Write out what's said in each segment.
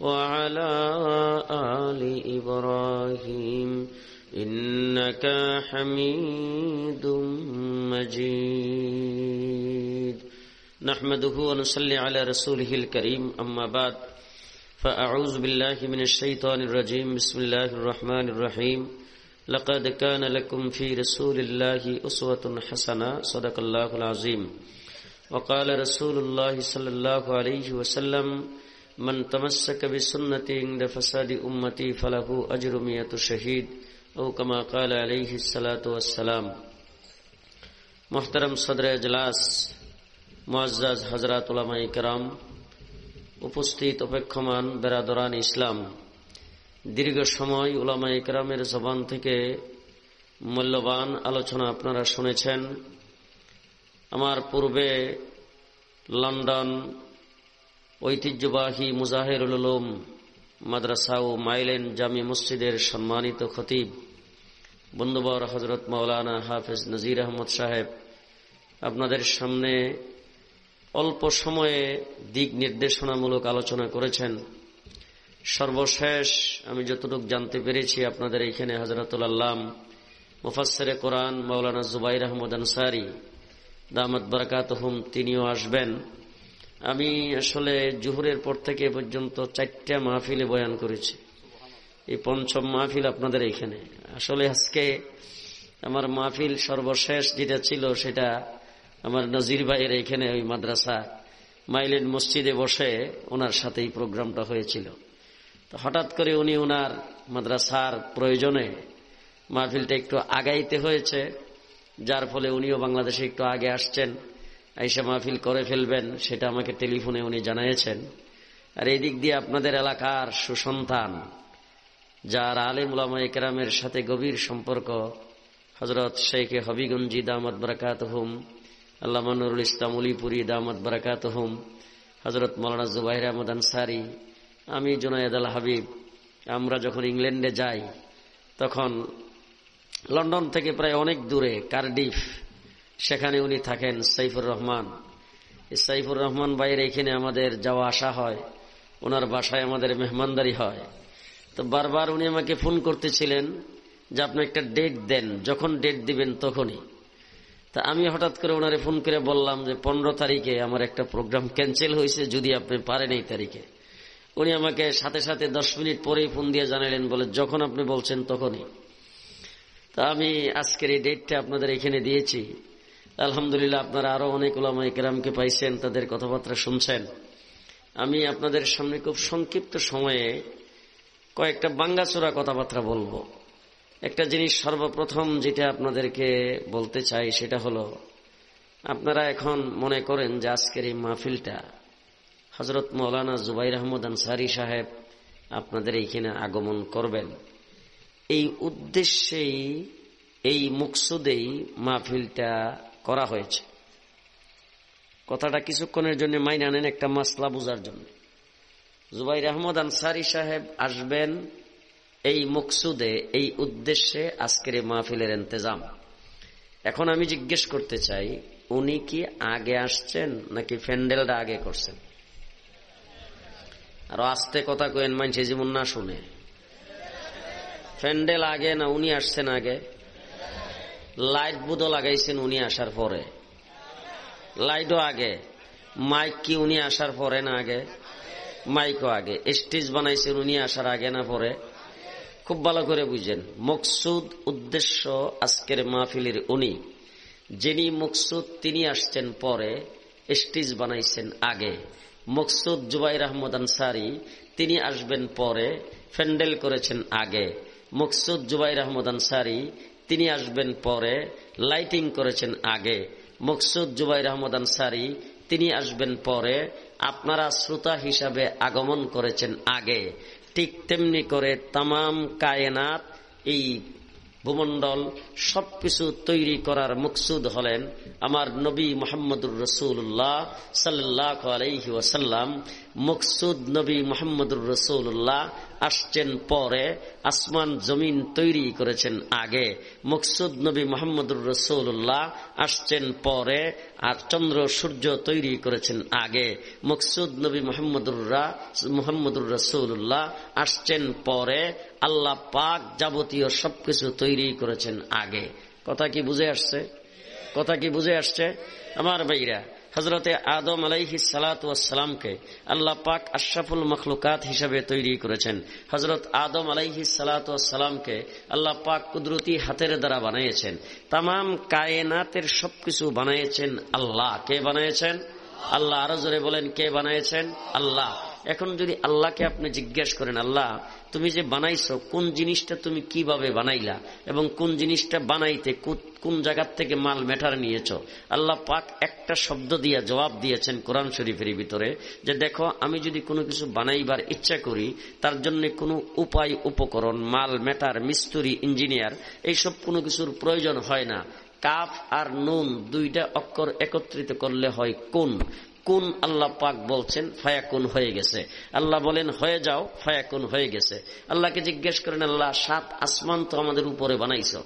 وعلى آل إبراهيم إنك حميد مجيد. نحمده ونصلي على رسوله الكريم. أما بعد فأعوذ بالله من الشيطان الرجيم. بسم الله الرحمن الرحيم. لقد كان لكم في رسول الله أسوة حسنة. صدق الله العظيم. وقال رسول الله صلى الله عليه وسلم من تمسك بسنتي عند فساد أمتي فله أجر مئة شهيد أو كما قال عليه الصلاة والسلام محترم صدر اجلاس معزز حضرات علماء کرام উপস্থিত অপেক্ষমান বেরাদরান ইসলাম দীর্ঘ সময় উলামা ইকরামের জবান থেকে মূল্যবান আলোচনা আপনারা শুনেছেন আমার পূর্বে লন্ডন ঐতিহ্যবাহী মুজাহেরুল উলুম, মাদ্রাসা ও মাইলেন জামি মসজিদের সম্মানিত খতিব, বন্ধুবর হজরত মৌলানা হাফেজ নজির আহমদ সাহেব, আপনাদের সামনে অল্প সময়ে দিক নির্দেশনামূলক আলোচনা করেছেন। সর্বশেষ আমি যতটুকু জানতে পেরেছি আপনাদের এইখানে হজরতুল আল্লাম মুফাসরে কোরআন মৌলানা জুবাইর আহমদ আনসারি দামদ বরকাত হুম তিনিও আসবেন। আমি আসলে জুহুরের পর থেকে পর্যন্ত চারটা মাহফিলে বয়ান করেছি। এই পঞ্চম মাহফিল আপনাদের এইখানে। আসলে আজকে আমার মাহফিল সর্বশেষ যেটা ছিল সেটা আমার নজির ভাইয়ের এখানে ওই মাদ্রাসা মাইলেন মসজিদে বসে ওনার সাথে এই প্রোগ্রামটা হয়েছিল। তো হঠাৎ করে উনি ওনার মাদ্রাসার প্রয়োজনে মাহফিলটা একটু আগাইতে হয়েছে, যার ফলে উনিও বাংলাদেশে একটু আগে আসছেন। আইসা মাহফিল করে ফেলবেন, সেটা আমাকে টেলিফোনে উনি জানিয়েছেন। আর এই দিক দিয়ে আপনাদের এলাকার সুসন্তান, যার আলিম উলামা একরামের সাথে গভীর সম্পর্ক হজরত শেখ হবিগঞ্জি দামদ বরাকাত হুম আল্লাহ নুরুল ইসলাম উলিপুরি দামদ বরাকাত হুম হজরত মৌলানা জুবাহির আহমদ আনসারি, আমি জুনায়দ আল হাবিব, আমরা যখন ইংল্যান্ডে যাই, তখন লন্ডন থেকে প্রায় অনেক দূরে, কার্ডিফ সেখানে উনি থাকেন সাইফুর রহমান। সাইফুর রহমান ভাইয়ের এখানে আমাদের যাওয়া আসা হয়। ওনার বাসায় আমাদের মেহমানদারি হয়। তো বারবার উনি আমাকে ফোন করতেছিলেন যে আপনি একটা ডেট দেন, যখন ডেট দিবেন তখনই। তা আমি হঠাৎ করে ওনারে ফোন করে বললাম যে পনেরো তারিখে আমার একটা প্রোগ্রাম ক্যান্সেল হয়েছে, যদি আপনি পারেন এই তারিখে। উনি আমাকে সাথে সাথে দশ মিনিট পরেই ফোন দিয়ে জানালেন, বলে যখন আপনি বলছেন তখনই। তা আমি আজকের এই ডেটটা আপনাদের এখানে দিয়েছি। আলহামদুলিল্লাহ, আপনারা আরও অনেক ওলামা ইকরামকে পাইছেন, তাদের কথাবার্তা শুনছেন। আমি আপনাদের সামনে খুব সংক্ষিপ্ত সময়ে কয়েকটা বাঙ্গাচোরা কথাবার্তা বলব। একটা জিনিস সর্বপ্রথম যেটা আপনাদেরকে বলতে চাই, সেটা হলো, আপনারা এখন মনে করেন যে আজকের এই মাহফিলটা হজরত মৌলানা জুবাইর আহমদ আনসারি সাহেব আপনাদের এইখানে আগমন করবেন। এই উদ্দেশ্যেই, এই মুকসুদেই মাহফিলটা করা হয়েছে। কথাটা কিছুক্ষণের জন্য মাইনা আনেন একটা মাসলা বোঝার জন্য। জুবাইর আহমদ আনসারি সাহেব আসবেন এই মকসুদে, এই উদ্দেশ্যে আজকের এই মাহফিলের ইন্তজাম। এখন আমি জিজ্ঞেস করতে চাই, উনি কি আগে আসছেন নাকি ফ্যান্ডেলটা আগে করছেন? আর আস্তে কথা কেন মানছে যেমন না শুনে। ফ্যান্ডেল আগে না উনি আসছেন আগে? লাইট বুধও লাগাইছেন উনি আসার পরে। লাইটও আগে, মাইক কি উনি আসার পরে না আগে? মাইকও আগে। স্টেজ বানাইছেন উনি আসার আগে না পরে? খুব ভালো করে বুঝেন। মকসুদ উদ্দেশ্য আজকের মাহফিলের উনি। যিনি মকসুদ, তিনি আসছেন পরে, স্টেজ বানাইছেন আগে। মকসুদ জুবাইর আহমদ আনসারি, তিনি আসবেন পরে ফ্যান্ডেল করেছেন আগে। মকসুদ জুবাইর আহমদ আনসারি তিনি আসবেন পরে লাইটিং করেছেন আগে। মকসুদ জুবাই রহমদ আনসারি, তিনি আসবেন পরে, আপনারা শ্রোতা হিসাবে আগমন করেছেন আগে। ঠিক তেমনি করে তাম কায়নাত এই ভূমণ্ডল সবকিছু তৈরি করার মকসুদ হলেন আমার নবী মোহাম্মদুর রসুল্লাহ সাল্লাহ আলহি ওয়াসাল্লাম। মকসুদ নবী মোহাম্মদুর রসুল্লাহ আসছেন পরে আসমান জমিন তৈরি করেছেন আগে। মকসুদ নবী মোহাম্মদুর রসুল্লাহ আসছেন পরে আর চন্দ্র সূর্য তৈরি করেছেন আগে। মকসুদ নবী মোহাম্মদুল্লাহ মোহাম্মদুর রসুল্লাহ আসছেন পরে আল্লাহ পাক যাবতীয় সবকিছু তৈরি করেছেন আগে। কথা কি বুঝে আসছে? কথা কি বুঝে আসছে? আমার ভাইরা হজরতে আদম আলাইহি সালাতামকে আল্লাহ পাক আশরাফুল মখলুকাত হিসাবে তৈরি করেছেন। হজরত আদম আলাইহি সালাতামকে আল্লাহ পাক কুদরতি হাতের দ্বারা বানিয়েছেন। তাম কায়নাতের সবকিছু বানিয়েছেন আল্লাহ। কে বানিয়েছেন? আল্লাহ। আরও জোরে বলেন, কে বানিয়েছেন? আল্লাহ। এখন যদি আল্লাহকে আপনি জিজ্ঞেস করেন, আল্লাহ, তুমি যে বানাইছো, কোন জিনিসটা তুমি কীভাবে বানাইলা এবং কোন জিনিসটা বানাইতে কোন জায়গার থেকে মাল মেটার নিয়েছ? আল্লাহ পাক একটা শব্দ দিয়ে জবাব দিয়েছেন কোরআন শরীফের ভিতরে যে, দেখো, আমি যদি কোনো কিছু বানাইবার ইচ্ছা করি, তার জন্য কোনো উপায়, উপকরণ, মাল মেটার মিস্ত্রি, ইঞ্জিনিয়ার, এইসব কোনো কিছুর প্রয়োজন হয় না। কাফ আর নুন দুইটা অক্ষর একত্রিত করলে হয় কোন? কোন আল্লাহ পাক বলছেন, ফায়াকুন হয়ে গেছে। আল্লাহ বলেন, হয়ে যাও, ফায়াকুন হয়ে গেছে। আল্লাহকে জিজ্ঞেস করেন, আল্লাহ সাত আসমান তো আমাদের উপরে বানাইছ।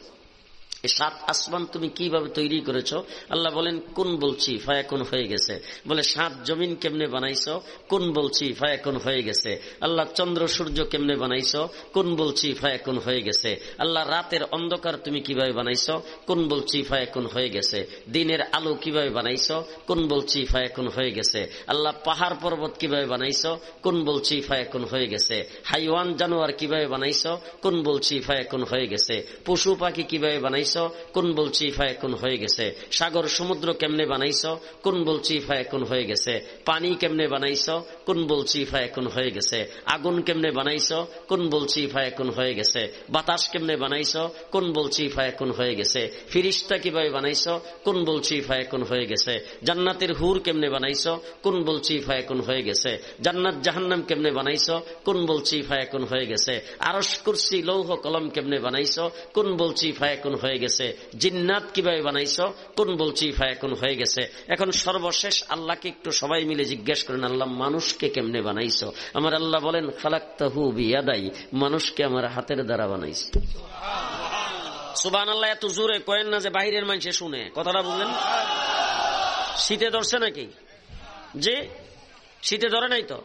এই সাত আসমান তুমি কীভাবে তৈরি করেছ? আল্লাহ বলেন, কোন বলছি? ফায়াকুন হয়ে গেছে। বলে, সাত জমিন কেমনে বানাইছ? কোন বলছি? ফায়াকুন হয়ে গেছে। আল্লাহ চন্দ্র সূর্য কেমনে বানাইছ? কোন বলছি? ফায়াকুন হয়ে গেছে। আল্লাহ রাতের অন্ধকার তুমি কীভাবে বানাইছ? কোন বলছি? ফায়াকুন হয়ে গেছে। দিনের আলো কীভাবে বানাইছ? কোন বলছি? ফায়াকুন হয়ে গেছে। আল্লাহ পাহাড় পর্বত কীভাবে বানাইছ? কোন বলছি? ফায়াকুন হয়ে গেছে। হাইওয়ান জানোয়ার কীভাবে বানাইছ? কোন বলছি? ফায়াকুন হয়ে গেছে। পশু পাখি কীভাবে বানাইছ? কোন বলছি ফায়াকুন হয়ে গেছে? সাগর সমুদ্র কেমনে বানাইছ? কোন বলছি ফায়াকুন হয়ে গেছে? পানি কেমনে বানাইছ? কোন বলছি ফায়াকুন হয়ে গেছে? আগুন কেমনে বানাইছ? কোন বলছি ফায়াকুন হয়ে গেছে? বাতাস কেমনে বানাইছ? কোন বলছি ফায়াকুন হয়ে গেছে? ফিরিস্তা কীভাবে বানাইছ? কোন বলছি ফায়াকুন হয়ে গেছে? জান্নাতের হুর কেমনে বানাইছ? কোন বলছি ফায়াকুন হয়ে গেছে? জান্নাত জাহান্নাম কেমনে বানাইছ? কোন বলছি ফায়াকুন হয়ে গেছে? আরস কুরসি লৌহ কলম কেমনে বানাইছ? কোন বলছি ফায়াকুন হয়ে গেছে জিন্নাত কীভাবে বানাইছ? কোন বলছি ফায়াকুন হয়ে গেছে। এখন সর্বশেষ আল্লাহকে একটু সবাই মিলে জিজ্ঞেস করেন আল্লাহ মানুষকে কেমনে বানাইছ? আমার আল্লাহ বলেন খালাক্তাহু বিয়াদাই মানুষকে আমার হাতের দ্বারা বানাইছ। সুবান আল্লাহ এত জোরে কয়েন না যে বাহিরের মানুষে শুনে। কথাটা বুঝলেন? শীতে ধরছে নাকি? যে শীতে ধরে নাই তো?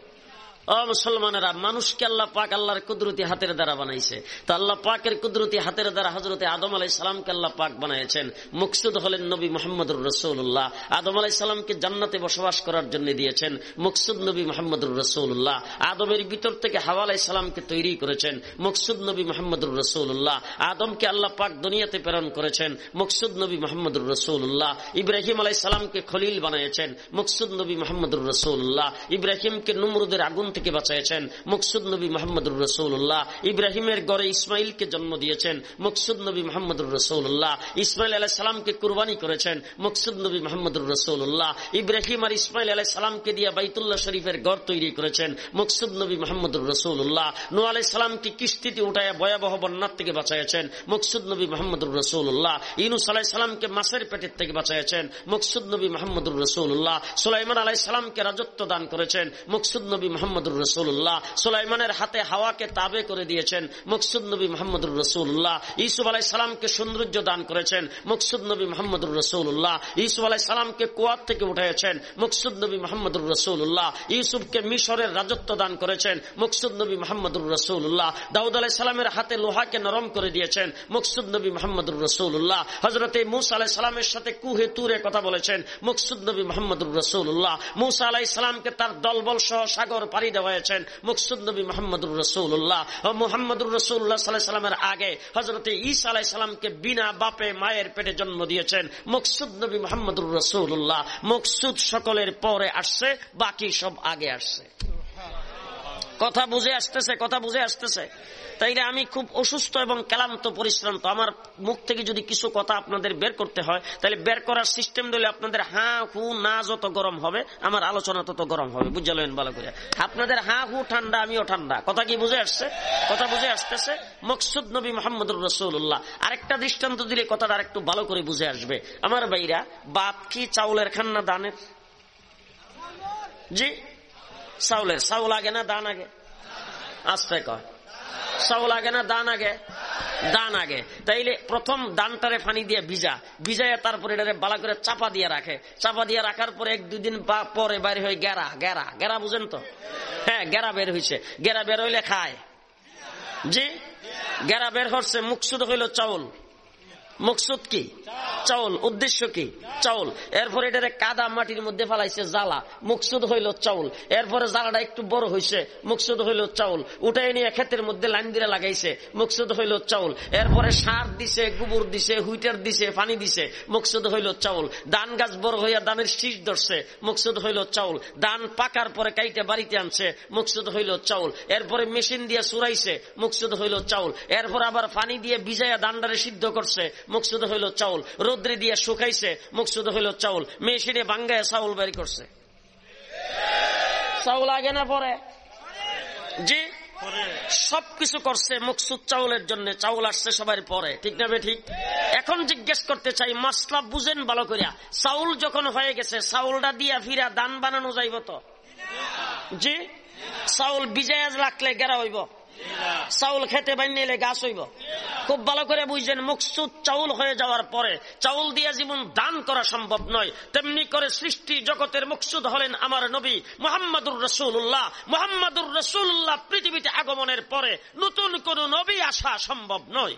মুসলমানেরা, মানুষকে আল্লাহ পাক আল্লাহর কুদরতি হাতের দ্বারা বানাইছে। তো আল্লাহ পাকের কুদরতি হাতের দ্বারা হজরতে আদম আলাই সালামকে আল্লাহ পাক বানাইছেন মুকসুদ হলেন নবী মোহাম্মদুর রসৌল্লাহ আদম আলাই সালামকে জান্নাতে বসবাস করার জন্য দিয়েছেন মুকসুদ নবী মোহাম্মদুর রসৌল্লাহ আদমের ভিতর থেকে হাওয়া আলাই সালামকে তৈরি করেছেন মুকসুদ নবী মোহাম্মদুর রসৌল্লাহ আদমকে আল্লাহ পাক দুনিয়াতে প্রেরণ করেছেন মুকসুদ নবী মোহাম্মদুর রসৌল্লাহ ইব্রাহিম আলাই সালামকে খলিল বানিয়েছেন মুকসুদ নবী মোহাম্মদুর রসৌল্লাহ ইব্রাহিমকে নুমরুদের আগুন থেকে বাঁচাইছেন মুকসুদ নবী মোহাম্মদুর রসৌল্লাহ ইব্রাহিমের গড়ে ইসমাইলকে জন্ম দিয়েছেন। মুকসুদ নবী মোহাম্মদুর রসৌল্লাহ ইসমাইল আলাহ সালামকে কুরবানি করেছেন। মুকসুদ নবী মোহাম্মদুর রসৌল্লাহ ইব্রাহিম আর ইসমাইল আলাহ সালামকে দিয়ে বাইতুল্লাহ শরীফের গড় তৈরি করেছেন। মুকসুদ নবী মোহাম্মদুর রসৌল্লাহ নু আলাই সালামকে কিস্তিতে উঠায় ভয়াবহ বন্যার থেকে বাঁচাইছেন মুকসুদ নবী মোহাম্মদুর রসৌল্লাহ ইনুস আলাহ সালামকে মাসের পেটের থেকে বাঁচাইছেন মুকসুদ নবী মোহাম্মদুর রসৌল্লাহ সুলাইমান আলাহ সালামকে রাজত্ব দান করেছেন। মুকসুদ নবী মোহাম্মদ মোহাম্মদুর রসুল্লাহ সুলাইমানের হাতে হাওয়াকে তাবে করে দিয়েছেন নবী মোহাম্মদুর রসুল্লাহ ইসুফ আলাই সালামকে সৌন্দর্য দান করেছেন মুকসুদ নবী মোহাম্মদুর রসুল্লাহ ইসুফ আলাই সালামকে থেকে উঠেছেন নবী মোহাম্মদুর রসুল্লাহ ইউসুফকে মিশরের রাজত্ব দান করেছেন নবী মোহাম্মদুর রসুল্লাহ দাউদ আলাই সালামের হাতে লোহাকে নরম করে দিয়েছেন মুকসুদ নবী মোহাম্মদুর রসুল্লাহ হজরতে মুসা আলাই সালামের সাথে কুহে তুরে কথা বলেছেন মুকসুদ নবী মোহাম্মদুর রসুল্লাহ মুসা আলাই সালামকে তার দলবল সহ সাগর দেওয়া হয়েছেন মুকসুদ নবী মোহাম্মদুর রসুল্লাহ ও মোহাম্মদুর রসুল্লাহ সাল্লাহ সাল্লামের আগে হজরতে ঈসা আলাহ সাল্লামকে বিনা বাপে মায়ের পেটে জন্ম দিয়েছেন মুকসুদ নবী মোহাম্মদুর রসুল্লাহ মুকসুদ সকলের পরে আসছে, বাকি সব আগে আসছে। কথা বুঝে আসতেছে, কথা বুঝে আসতেছে। তাইলে আমি খুব অসুস্থ এবং ক্লান্ত, পরিশ্রান্ত। আমার মুখ থেকে যদি কিছু কথা আপনাদের বের করতে হয় তাহলে বের করার সিস্টেম দিলে আপনাদের হা, হু, না যত গরম হবে, আমার আলোচনা তত গরম হবে। বুঝলেন ভালো করে? আপনাদের হা, হু, ঠান্ডা, আমিও ঠান্ডা। কথা কি বুঝে আসছে? কথা বুঝে আসতেছে? মকসুদ নবী মোহাম্মদ রসুল্লাহ আরেকটা দৃষ্টান্ত দিলে কথাটা আরেকটু ভালো করে বুঝে আসবে। আমার বাইরা বাপ কি চাউলের খান্না দানের? জি? চাউলের। চাউল আগে না, দান আগে? আস্তে কয়। চাউল আগে না, দান আগে? দান আগে। তাইলে প্রথম দানটারে ফানি দিয়ে ভিজা। ভিজায় তারপরে এটারে বালা করে চাপা দিয়ে রাখে। চাপা দিয়ে রাখার পরে এক দুদিন পরে বাইরে হয়ে গেরা গেরা। গেরা বুঝেন তো? হ্যাঁ গেরা বের হয়েছে গেরা বের হইলে খায়। জি? গেরা বের হচ্ছে মুখসুদ হইল চাউল। মুখসুদ কি? চাউল, উদ্দেশ্য কি? চাউল। এরপরে এটারে কাদা মাটির মধ্যে ফেলাইছে জ্বালা। মুকসুদ হইল চাউল। এরপরে জ্বালাটা একটু বড় হয়েছে মুকসুদ হইল চাউল। উঠাই নিয়ে ক্ষেতের মধ্যে লাইন দিয়ে লাগাইছে। মুকসুদ হইল চাউল। এরপরে সার দিছে, গোবর দিছে, হুইটার দিছে, পানি দিছে। মুকসুদ হইল চাউল। ধান গাছ বড় হইয়া ধানের শীষ ধরছে। মুকসুদ হইল চাউল। ধান পাকার পরে কাইতে বাড়িতে আনছে। মুকসুদ হইল চাউল। এরপরে মেশিন দিয়ে সুরাইছে। মুকসুদ হইল চাউল। এরপর আবার পানি দিয়ে ভিজাইয়া ধানটারে সিদ্ধ করছে। মুকসুদ হইল চাউল। রোদ্রে দিয়ে শুকাইছে, মুকসুদ হইল চাউল। মেশিনে বাঙ্গায় চাউল বের করছে। চাউল আগে না পরে? জি? সবকিছু করছে মুকসুদ চাউলের জন্য, চাউল আসছে সবার পরে। ঠিক না ঠিক এখন জিজ্ঞেস করতে চাই, মাসলা বুঝেন ভালো করিয়া। চাউল যখন হয়ে গেছে, চাউলটা দিয়া ফিরা দান বানানো যাইব তো? জি? চাউল বিজয়াজ রাখলে গেরা হইব। চাউল খেতে বানিয়ে গাছ হইব। খুব ভালো করে বুঝছেন মুকসুদ চাউল হয়ে যাওয়ার পরে চাউল দিয়ে জীবন দান করা সম্ভব নয়। তেমনি করে সৃষ্টি জগতের মুকসুদ হলেন আমার নবী মোহাম্মদুর রসুল্লাহ মোহাম্মদুর রসুল্লাহ পৃথিবীতে আগমনের পরে নতুন কোন নবী আসা সম্ভব নয়।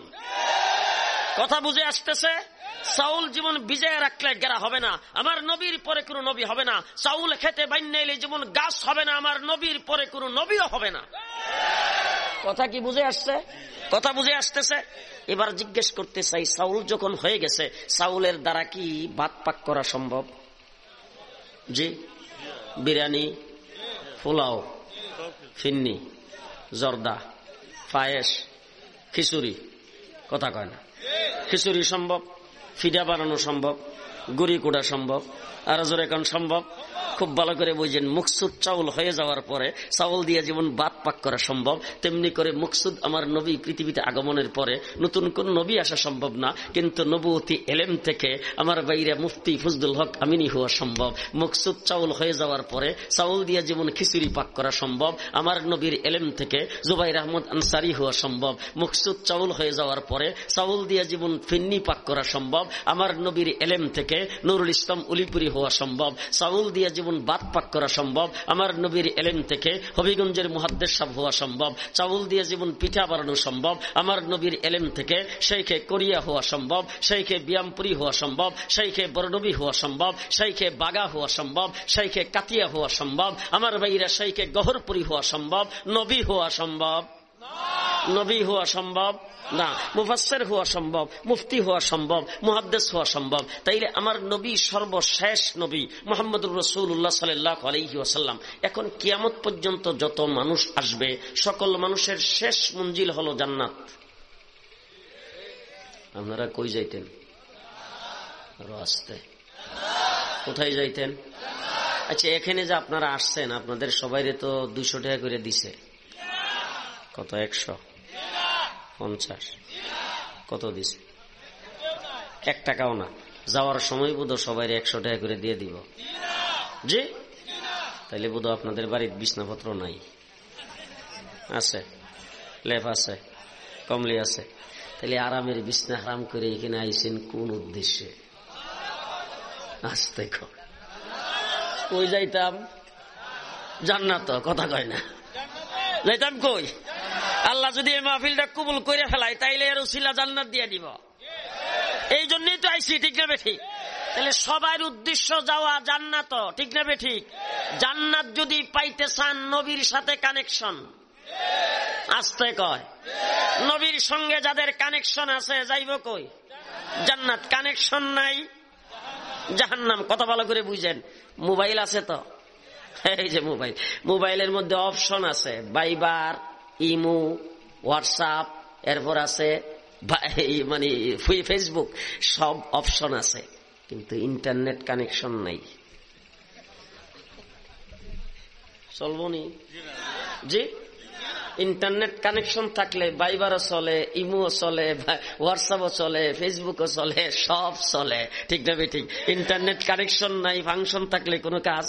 কথা বুঝে আসতেছে? চাউল জীবন বিজয় রাখলে গেরা হবে না। আমার নবীর পরে কোনো নবী হবে না। চাউল খেতে বান্যাইলে জীবন গাছ হবে না। আমার নবীর পরে কোনো নবীও হবে না। কথা কি বুঝে আসছে? কথা বুঝে আসতেছে? এবার জিজ্ঞেস করতে চাই চাউল যখন হয়ে গেছে চাউলের দ্বারা কি ভাত পাক করা সম্ভব? জি? বিরিয়ানি, পোলাও, ফিন্নি, জর্দা, পায়েস, খিচুড়ি। কথা কয় না। খিচুড়ি সম্ভব? ফিডা বানানো সম্ভব। গুড়ি কুড়া সম্ভব। আর জোরে কান সম্ভব? খুব ভালো করে বুঝেন, মুকসুদ চাউল হয়ে যাওয়ার পরে চাউল দিয়ে যেমন বাদ পাক করা সম্ভব, তেমনি করে মুকসুদ আমার নবী পৃথিবীতে আগমনের পরে নতুন কোন নবী আসা সম্ভব না, কিন্তু নবুতি এলেম থেকে আমার বাইরে মুফতি ফজদুল হক আমিনী হওয়া সম্ভব। মুকসুদ চাউল হয়ে যাওয়ার পরে চাউল দিয়ে যেমন খিচুড়ি পাক করা সম্ভব, আমার নবীর এলেম থেকে জুবাইর আহমদ আনসারি হওয়া সম্ভব। মুকসুদ চাউল হয়ে যাওয়ার পরে চাউল দিয়ে জীবন ফিন্নি পাক করা সম্ভব, আমার নবীর এলেম থেকে নুরুল ইসলাম উলিপুরি হওয়া সম্ভব চাউল দিয়ে জীবন বাদ পাক করা সম্ভব, আমার নবীর এলেম থেকে হবিগঞ্জের মুহাদ্দের সাহ হওয়া সম্ভব, চাউল দিয়ে জীবন পিঠা বানানো সম্ভব, আমার নবীর এলেম থেকে সেইখে কোরিয়া হওয়া সম্ভব সেইখে বিয়ামপুরি হওয়া সম্ভব সেইখে বরনবী হওয়া সম্ভব সেইখে বাগা হওয়া সম্ভব সেইখে কাতিয়া হওয়া সম্ভব, আমার ভাইরা সেইখে গহরপুরি হওয়া সম্ভব, নবী হওয়া সম্ভব, নবী হওয়া সম্ভব। না মুফাসের হওয়া সম্ভব, মুফতি হওয়া সম্ভব, মুহাদ্দেস হওয়া সম্ভব। তাইলে আমার নবী সর্বশেষ নবী মোহাম্মদুর রসুল্লাহ সাল্লাহ আলহি আসাল্লাম এখন কিয়ামত পর্যন্ত যত মানুষ আসবে, সকল মানুষের শেষ মঞ্জিল হল জান্নাত। আপনারা কই যাইতেন? আসতে কোথায় যাইতেন? আচ্ছা এখানে যে আপনারা আসছেন, আপনাদের সবাই তো দুইশো টাকা করে দিছে। কত? একশো? পঞ্চাশ। কত দিছে? এক টাকাও না। যাওয়ার সময় বোধ সবাই একশো টাকা করে দিয়ে দিব। জি? তাইলে বোধ আপনাদের বাড়ির বিছনাপত্র নাই। আছে। লেপ আছে। কমলি আছে। তাহলে আরামের বিছনা হারাম করে এখানে আইসেন কোন উদ্দেশ্যে? আসতে কই যাইতাম? জান্নাত, কথা কয় না। যাইতাম কই? আল্লাহ যদি এই মাহফিলটা কবুল করে ফেলায়, তাইলে এর উসিলা জান্নাত দিয়ে দিব। এই জন্যই তো আইসি ঠিক না ঠিক তাহলে সবার উদ্দেশ্য যাওয়া জান্নাত, ঠিক না ঠিক জান্নাত যদি পাইতে চান নবীর সাথে কানেকশন আসতে কয়, নবীর সঙ্গে যাদের কানেকশন আছে, যাইব কই? জান্নাত কানেকশন নাই, জাহান্নাম কত ভালো করে বুঝেন। মোবাইল আছে তো? এই যে মোবাইল, মোবাইলের মধ্যে অপশন আছে, বাইবার ইমু, হোয়াটসঅ্যাপ, এরপর আছে মানে ফেসবুক সব অপশন আছে, কিন্তু ইন্টারনেট কানেকশন নাই। চলবনি জি? ইন্টারনেট কানেকশন থাকলে বাইবারও চলে, ইমুও চলে হোয়াটসঅ্যাপও চলে ফেসবুকও চলে, সব চলে। ঠিক না ঠিক? ইন্টারনেট কানেকশন নাই, ফাংশন থাকলে কোনো কাজ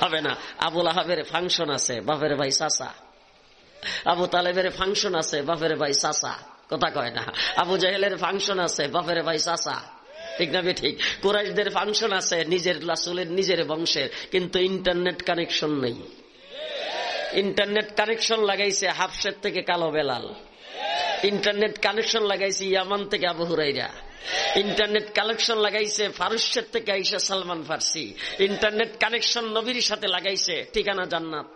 হবে না। আবুল আহাবের ফাংশন আছে, বাপের ভাই চাচা। আবু তালেবের ফাংশন আছে, বাপের ভাই চাচা। কথা কয় না। আবু জাহেলের ফাংশন আছে, বাপের ভাই চাচা। ঠিক না ঠিক? কুরাইশদের ফাংশন আছে, নিজের লাসুলের নিজের বংশের, কিন্তু ইন্টারনেট কানেকশন নেই। ইন্টারনেট কানেকশন লাগাইছে হাফসের থেকে কালো বেলাল। ইন্টারনেট কানেকশন লাগাইছে ইয়ামান থেকে আবু হুরাইরা ইন্টারনেট কানেকশন লাগাইছে ফারুসের থেকে আইসা সালমান ফার্সি। ইন্টারনেট কানেকশন নবীর সাথে লাগাইছে ঠিকানা জান্নাত।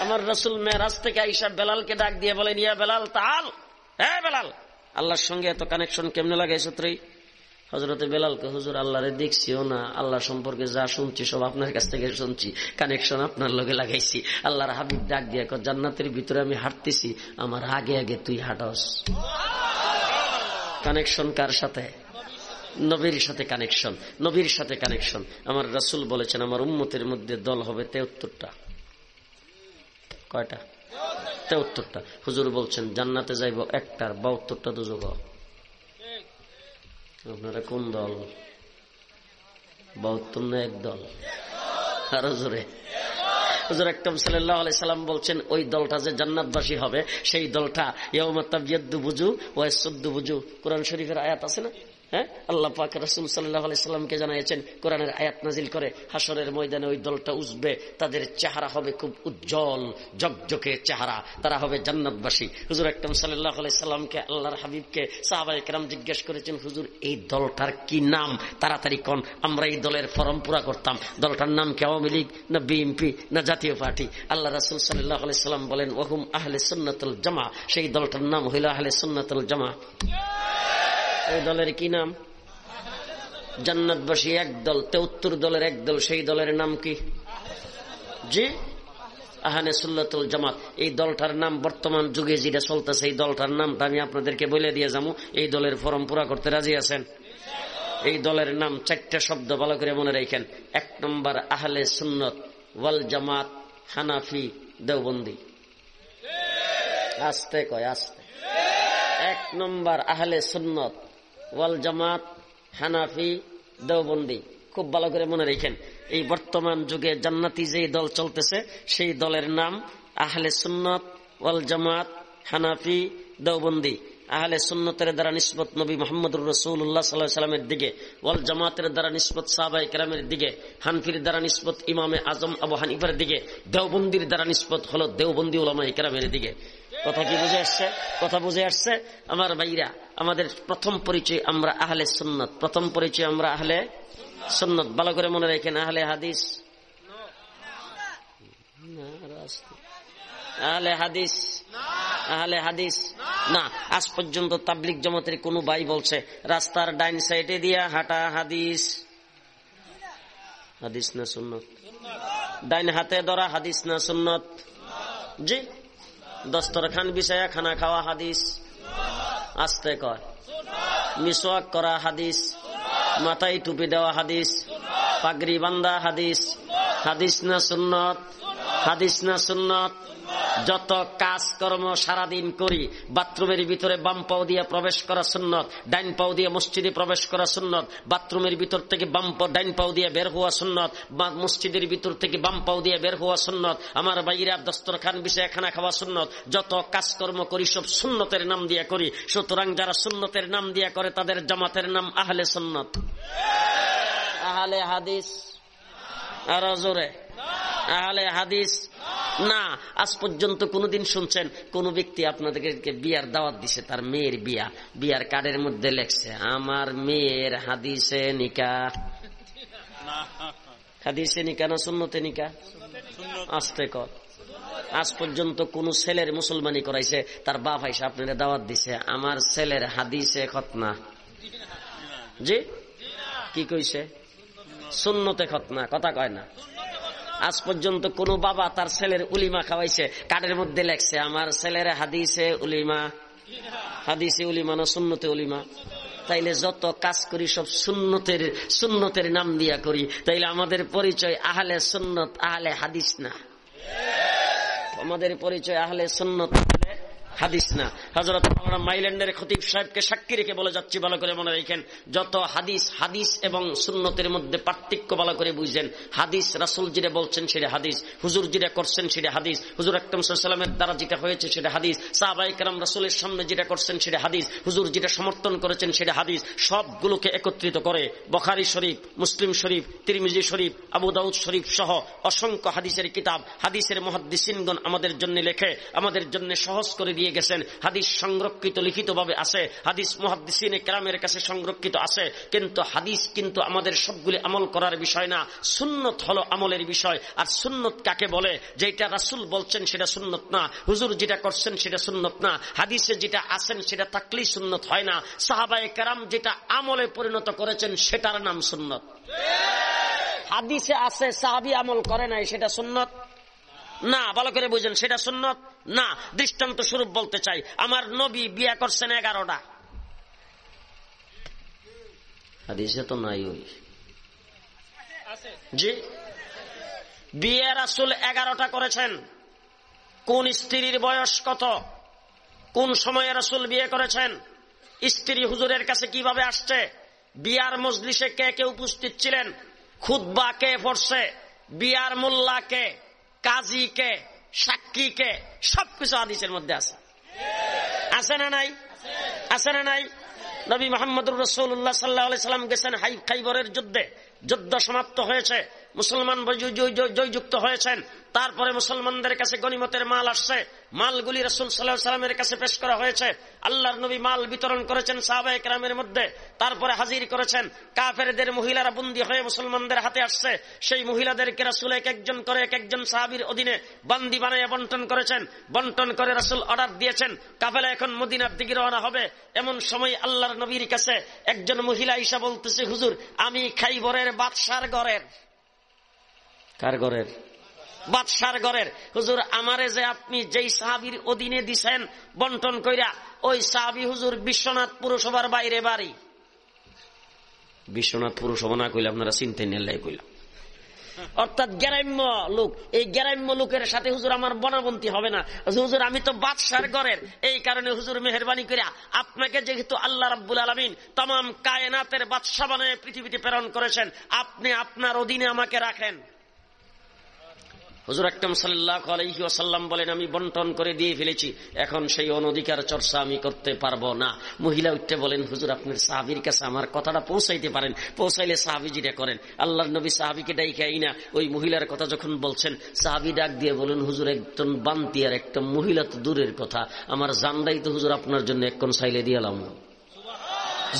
আমার রসুল মেহরাজ থেকে আইসা বেলালকে ডাক দিয়ে বলেন ইয়া বেলাল তাল! হ্যাঁ বেলাল! আল্লাহর সঙ্গে এত কানেকশন কেমনে লাগাইছো তুই? হজরতে বেলালকে হুজুর আল্লাহরে দেখছিও না। আল্লাহ সম্পর্কে যা শুনছি সব আপনার কাছ থেকে শুনছি। কানেকশন আপনার লগে লাগাইছি। আল্লাহর হাবিব ডাক দিয়ে কয়, জান্নাতের ভিতরে আমি হাঁটতেছি। আমার আগে আগে তুই হাঁটস। কানেকশন কার সাথে? নবীর সাথে কানেকশন নবীর সাথে কানেকশন আমার রাসুল বলেছেন আমার উম্মতের মধ্যে দল হবে তেহত্তরটা। কয়টা? তেহত্তরটা হুজুর বলছেন, জান্নাতে যাইব একটার বাহাত্তরটা দুযোগ আপনারা কোন দল? না এক দল? আরও জোরে। হুজুর একদম সাল্লাহ আলাই সাল্লাম বলছেন, ওই দলটা যে জান্নাতবাসী হবে, সেই দলটা ইয়মাত্তাবিয়াদ্দু বুঝু ওয়াসদ্দু বুঝু কোরআন শরীফের আয়াত আছে না? হ্যাঁ? আল্লাহ পাক রসুল সাল্লাহ সাল্লামকে জানিয়েছেন কোরআনের আয়াত নাজিল করে হাসরের ময়দানে ওই দলটা উঠবে তাদের চেহারা হবে খুব উজ্জ্বল জকজকে চেহারা, তারা হবে জান্নাতবাসী। হুজুর একদম সাল্লাহ সাল্লামকে, আল্লাহর হাবিবকে সাহাবাই কেরাম জিজ্ঞেস করেছেন, হুজুর, এই দলটার কি নাম? তাড়াতাড়ি কন, আমরা এই দলের ফরম পুরা করতাম। দলটার নাম কি আওয়ামী লীগ, না বিএনপি না জাতীয় পার্টি? আল্লাহ রাসুল সাল্লাহ সাল্লাম বলেন, ওহুম আহলে সুন্নাতুল জামা সেই দলটার নাম হইল আহলে সুন্নাতুল জামা এই দলের কি নাম? জান্নাতবাসী এক দল, তেউত্তর দলের এক দল, সেই দলের নাম কি? জি? আহানে সুল্লাতুল জামাত। এই দলটার নাম বর্তমান যুগে যেটা চলতেছে, এই দলটার নামটা আমি আপনাদেরকে বলে দিয়ে যাব। এই দলের ফরম পুরা করতে রাজি আছেন? এই দলের নাম চারটা শব্দ ভালো করে মনে রাখেন। এক নম্বর, আহলে সুন্নত ওয়াল জামাত হানাফি দেওবন্দি। আস্তে কয়, আস্তে। এক নম্বর, আহলে সুন্নত ওয়াল জামাত, হানাফি, দেওবন্দি। খুব ভালো করে মনে রেখেন, এই বর্তমান যুগে জান্নাতি যে দল চলতেছে, সেই দলের নাম আহলে সুন্নত, ওয়াল জামাত, হানাফি, দেওবন্দি। আহলে সুন্নতের দ্বারা নিসবত নবী মোহাম্মদুর রসুল্লাহ সাল্লাহ সাল্লামের দিকে, ওয়াল জামাতের দ্বারা নিসবত সাহাবাই কেরামের দিকে, হানফির দ্বারা নিসবত ইমামে আজম আবু হানিফার দিকে, দেওবন্দির দ্বারা নিসবত হল দেওবন্দি ওলামা কেরামের দিকে। কথা কি বুঝে আসছে? কথা বুঝে আসছে? আমার ভাইরা, আমাদের প্রথম পরিচয় আমরা আহলে সুন্নত। প্রথম পরিচয় আমরা আহলে সুন্নত। ভালো করে মনে রাখেন, আহলে হাদিস। আহলে হাদিস। আহলে হাদিস। না, আজ পর্যন্ত তাবলিক জমাতের কোন ভাই বলছে, রাস্তার ডাইন সাইডে দিয়া হাঁটা হাদিস। হাদিস না সুন্নত? ডাইন হাতে ধরা হাদিস না সুন্নত? জি। দস্তরখান বিষয়া খানা খাওয়া হাদিস। আস্তে কর মিসওয়াক করা হাদিস। মাথায় টুপি দেওয়া হাদিস। পাগড়ি বান্দা হাদিস। হাদিস না সুন্নত? হাদিস না সুন্নত? যত কাজকর্ম সারাদিন করি, বাথরুমের ভিতরে বাম পাও দিয়ে প্রবেশ করা সুন্নত, ডাইন পাও দিয়ে মসজিদে প্রবেশ করা সুন্নত, বাথরুমের ভিতর থেকে বাম ডাইন পাও দিয়ে বের হওয়া সুন্নত মসজিদের ভিতর থেকে বাম পাও দিয়ে বের হওয়া সুন্নত, আমার বাইরা দস্তরখান বিষয়ে খানা খাওয়া সুন্নত, যত কাজকর্ম করি সব সুন্নতের নাম দিয়ে করি, সুতরাং যারা সুন্নতের নাম দিয়ে করে তাদের জামাতের নাম আহলে সুন্নত। আহলে হাদিস। আর জোরে। আহলে হাদিস। না, আজ পর্যন্ত কোনদিন শুনছেন, কোন ব্যক্তি আপনাদেরকে বিয়ার দাওয়াত দিছে, তার মেয়ের বিয়া। বিয়ার কার্ডের মধ্যে লেখছে, আমার মেয়ের হাদিসে নিকা। হাদিসে নিকা না সুন্নতে নিকা? আসতে কর আজ পর্যন্ত কোন ছেলের মুসলমানি করাইছে, তার বাপ আইসে আপনারা দাওয়াত দিছে, আমার ছেলের হাদিসে খতনা। জি? কি কইছে? শূন্যতে খতনা, কথা কয় না। আজ পর্যন্ত কোন বাবা তার ছেলের উলিমা খাওয়াইছে। কার্ডের মধ্যে লেখছে? আমার ছেলের হাদিসে উলিমা। হাদিসে উলিমা না সুন্নতে উলিমা? তাইলে যত কাজ করি সব সুন্নতের সুন্নতের নাম দিয়া করি। তাইলে আমাদের পরিচয় আহলে সুন্নত, আহলে হাদিস না। আমাদের পরিচয় আহলে সুন্নত। হাদিস না। হজরত আমরা মাইল্যান্ডের খতিব সাহেবকে সাক্ষী রেখে বলে যাচ্ছি, ভালো করে মনে রেখেন, যত হাদিস হাদিস এবং সুন্নতের মধ্যে পার্থক্য ভালো করে বুঝছেন হাদিস রাসুল যেটা বলছেন সেটা হাদিস, হুজুর যেটা করছেন সেটা হাদিস, হুজুর আকরম সাল্লামের দ্বারা যেটা হয়েছে সেটা হাদিস সাহবাইকার রাসুলের সামনে যেটা করছেন সেটা হাদিস, হুজুর যেটা সমর্থন করেছেন সেটা হাদিস, সবগুলোকে একত্রিত করে বখারি শরীফ, মুসলিম শরীফ, তিরমিজি শরীফ, আবু দাউদ শরীফ সহ অসংখ্য হাদিসের কিতাব, হাদিসের মহাদিসিনগণ আমাদের জন্য লেখে, আমাদের জন্য সহজ করে দিয়ে দিয়ে গেছেন। হাদিস সংরক্ষিত লিখিত ভাবে আছে। হাদিস মহাদিসিনে কেরামের কাছে সংরক্ষিত আছে। কিন্তু হাদিস কিন্তু আমাদের সবগুলি আমল করার বিষয় না। সুন্নত হলো আমলের বিষয়। আর সুন্নত কাকে বলে? যেটা রাসুল বলছেন সেটা সুন্নত না। হুজুর যেটা করছেন সেটা সুন্নত না। হাদিসে যেটা আছেন সেটা থাকলেই সুন্নত হয় না। সাহাবায় কেরাম যেটা আমলে পরিণত করেছেন সেটার নাম সুন্নত। হাদিসে আছে সাহাবি আমল করে নাই সেটা সুন্নত। না, ভালো করে বুঝেন, সেটা সুন্নত? না, দৃষ্টান্ত স্বরূপ বলতে চাই। আমার নবী বিয়া করছেন এগারোটা। তো নাই ওই। জি? বিয়ে রাসুল এগারোটা করেছেন। কোন স্ত্রীর বয়স কত? কোন সময়ে রাসুল বিয়ে করেছেন? স্ত্রী হুজুরের কাছে কীভাবে আসছে? বিয়ার মজলিসে কে কে উপস্থিত ছিলেন? খুদ্া কে পড়ছে? বিয়ার মোল্লা কে? কাজী কে সাক্ষী কে সবকিছু আদিসের মধ্যে আছে। আছে না নাই? আছে না নাই? নবী মোহাম্মদুর রসুল্লাহ সাল্লাহ সাল্লাম গেছেন হাই খাইবরের যুদ্ধে। যুদ্ধ সমাপ্ত হয়েছে। মুসলমান জয়যুক্ত হয়েছেন। তারপরে মুসলমানদের কাছে গনিমতের মাল আসছে। মালগুলি রসুল সাল্লাহ সাল্লামের কাছে পেশ করা হয়েছে। আল্লাহর নবী মাল বিতরণ করেছেন সাহাবাহ একরামের মধ্যে। তারপরে হাজির করেছেন। কাফেরদের মহিলারা বন্দি হয়ে মুসলমানদের হাতে আসছে। সেই মহিলাদেরকে রাসুল এক একজন করে এক একজন সাহাবির অধীনে বান্দি বানায় বন্টন করেছেন। বন্টন করে রাসুল অর্ডার দিয়েছেন, কাফেলা এখন মদিনার দিকে রওনা হবে। এমন সময় আল্লাহর নবীর কাছে একজন মহিলা ইসা বলতেছে, হুজুর, আমি খাইবরের বাদশার গড়ের কার ঘরের? বাদশার ঘরের। হুজুর আমারে যে আপনি যেই সাহাবির অধীনে দিছেন বন্টন কইরা ওই সাহাবি হুজুর বিশ্বনাথ পুরসভার বাইরে বাড়ি। বিশ্বনাথ পুরসভা না কইলে আপনারা চিনতে নেলাই কইলাম। অর্থাৎ গ্রাম্য লোক। এই গ্রাম্য লোকের সাথে হুজুর আমার বনাবন্তি হবে না। হুজুর আমি তো বাদশার ঘরের। এই কারণে হুজুর মেহরবানি করিয়া আপনাকে যেহেতু আল্লাহ রাব্বুল আলমিন তাম কায়নাতের বাদশা বানায় পৃথিবীতে প্রেরণ করেছেন আপনি আপনার অধীনে আমাকে রাখেন। হুজুর আকরম সাল্লাহ আলহিসাল্লাম বলেন, আমি বন্টন করে দিয়ে ফেলেছি। এখন সেই অনধিকার চর্চা আমি করতে পারব না। মহিলা উঠতে বলেন, হুজুর, আপনার সাহাবির কাছে আমার কথাটা পৌঁছাইতে পারেন। পৌঁছাইলে সাহাবি যেটা করেন। আল্লাহ নবী সাহাবিকে ডাইকাই না। ওই মহিলার কথা যখন বলছেন, সাহাবি ডাক দিয়ে বলেন, হুজুর, একজন বান্তি আর একটা মহিলা তো দূরের কথা। আমার জান্দাই তো হুজুর আপনার জন্য এক্ষণ সাইলে দিয়ালাম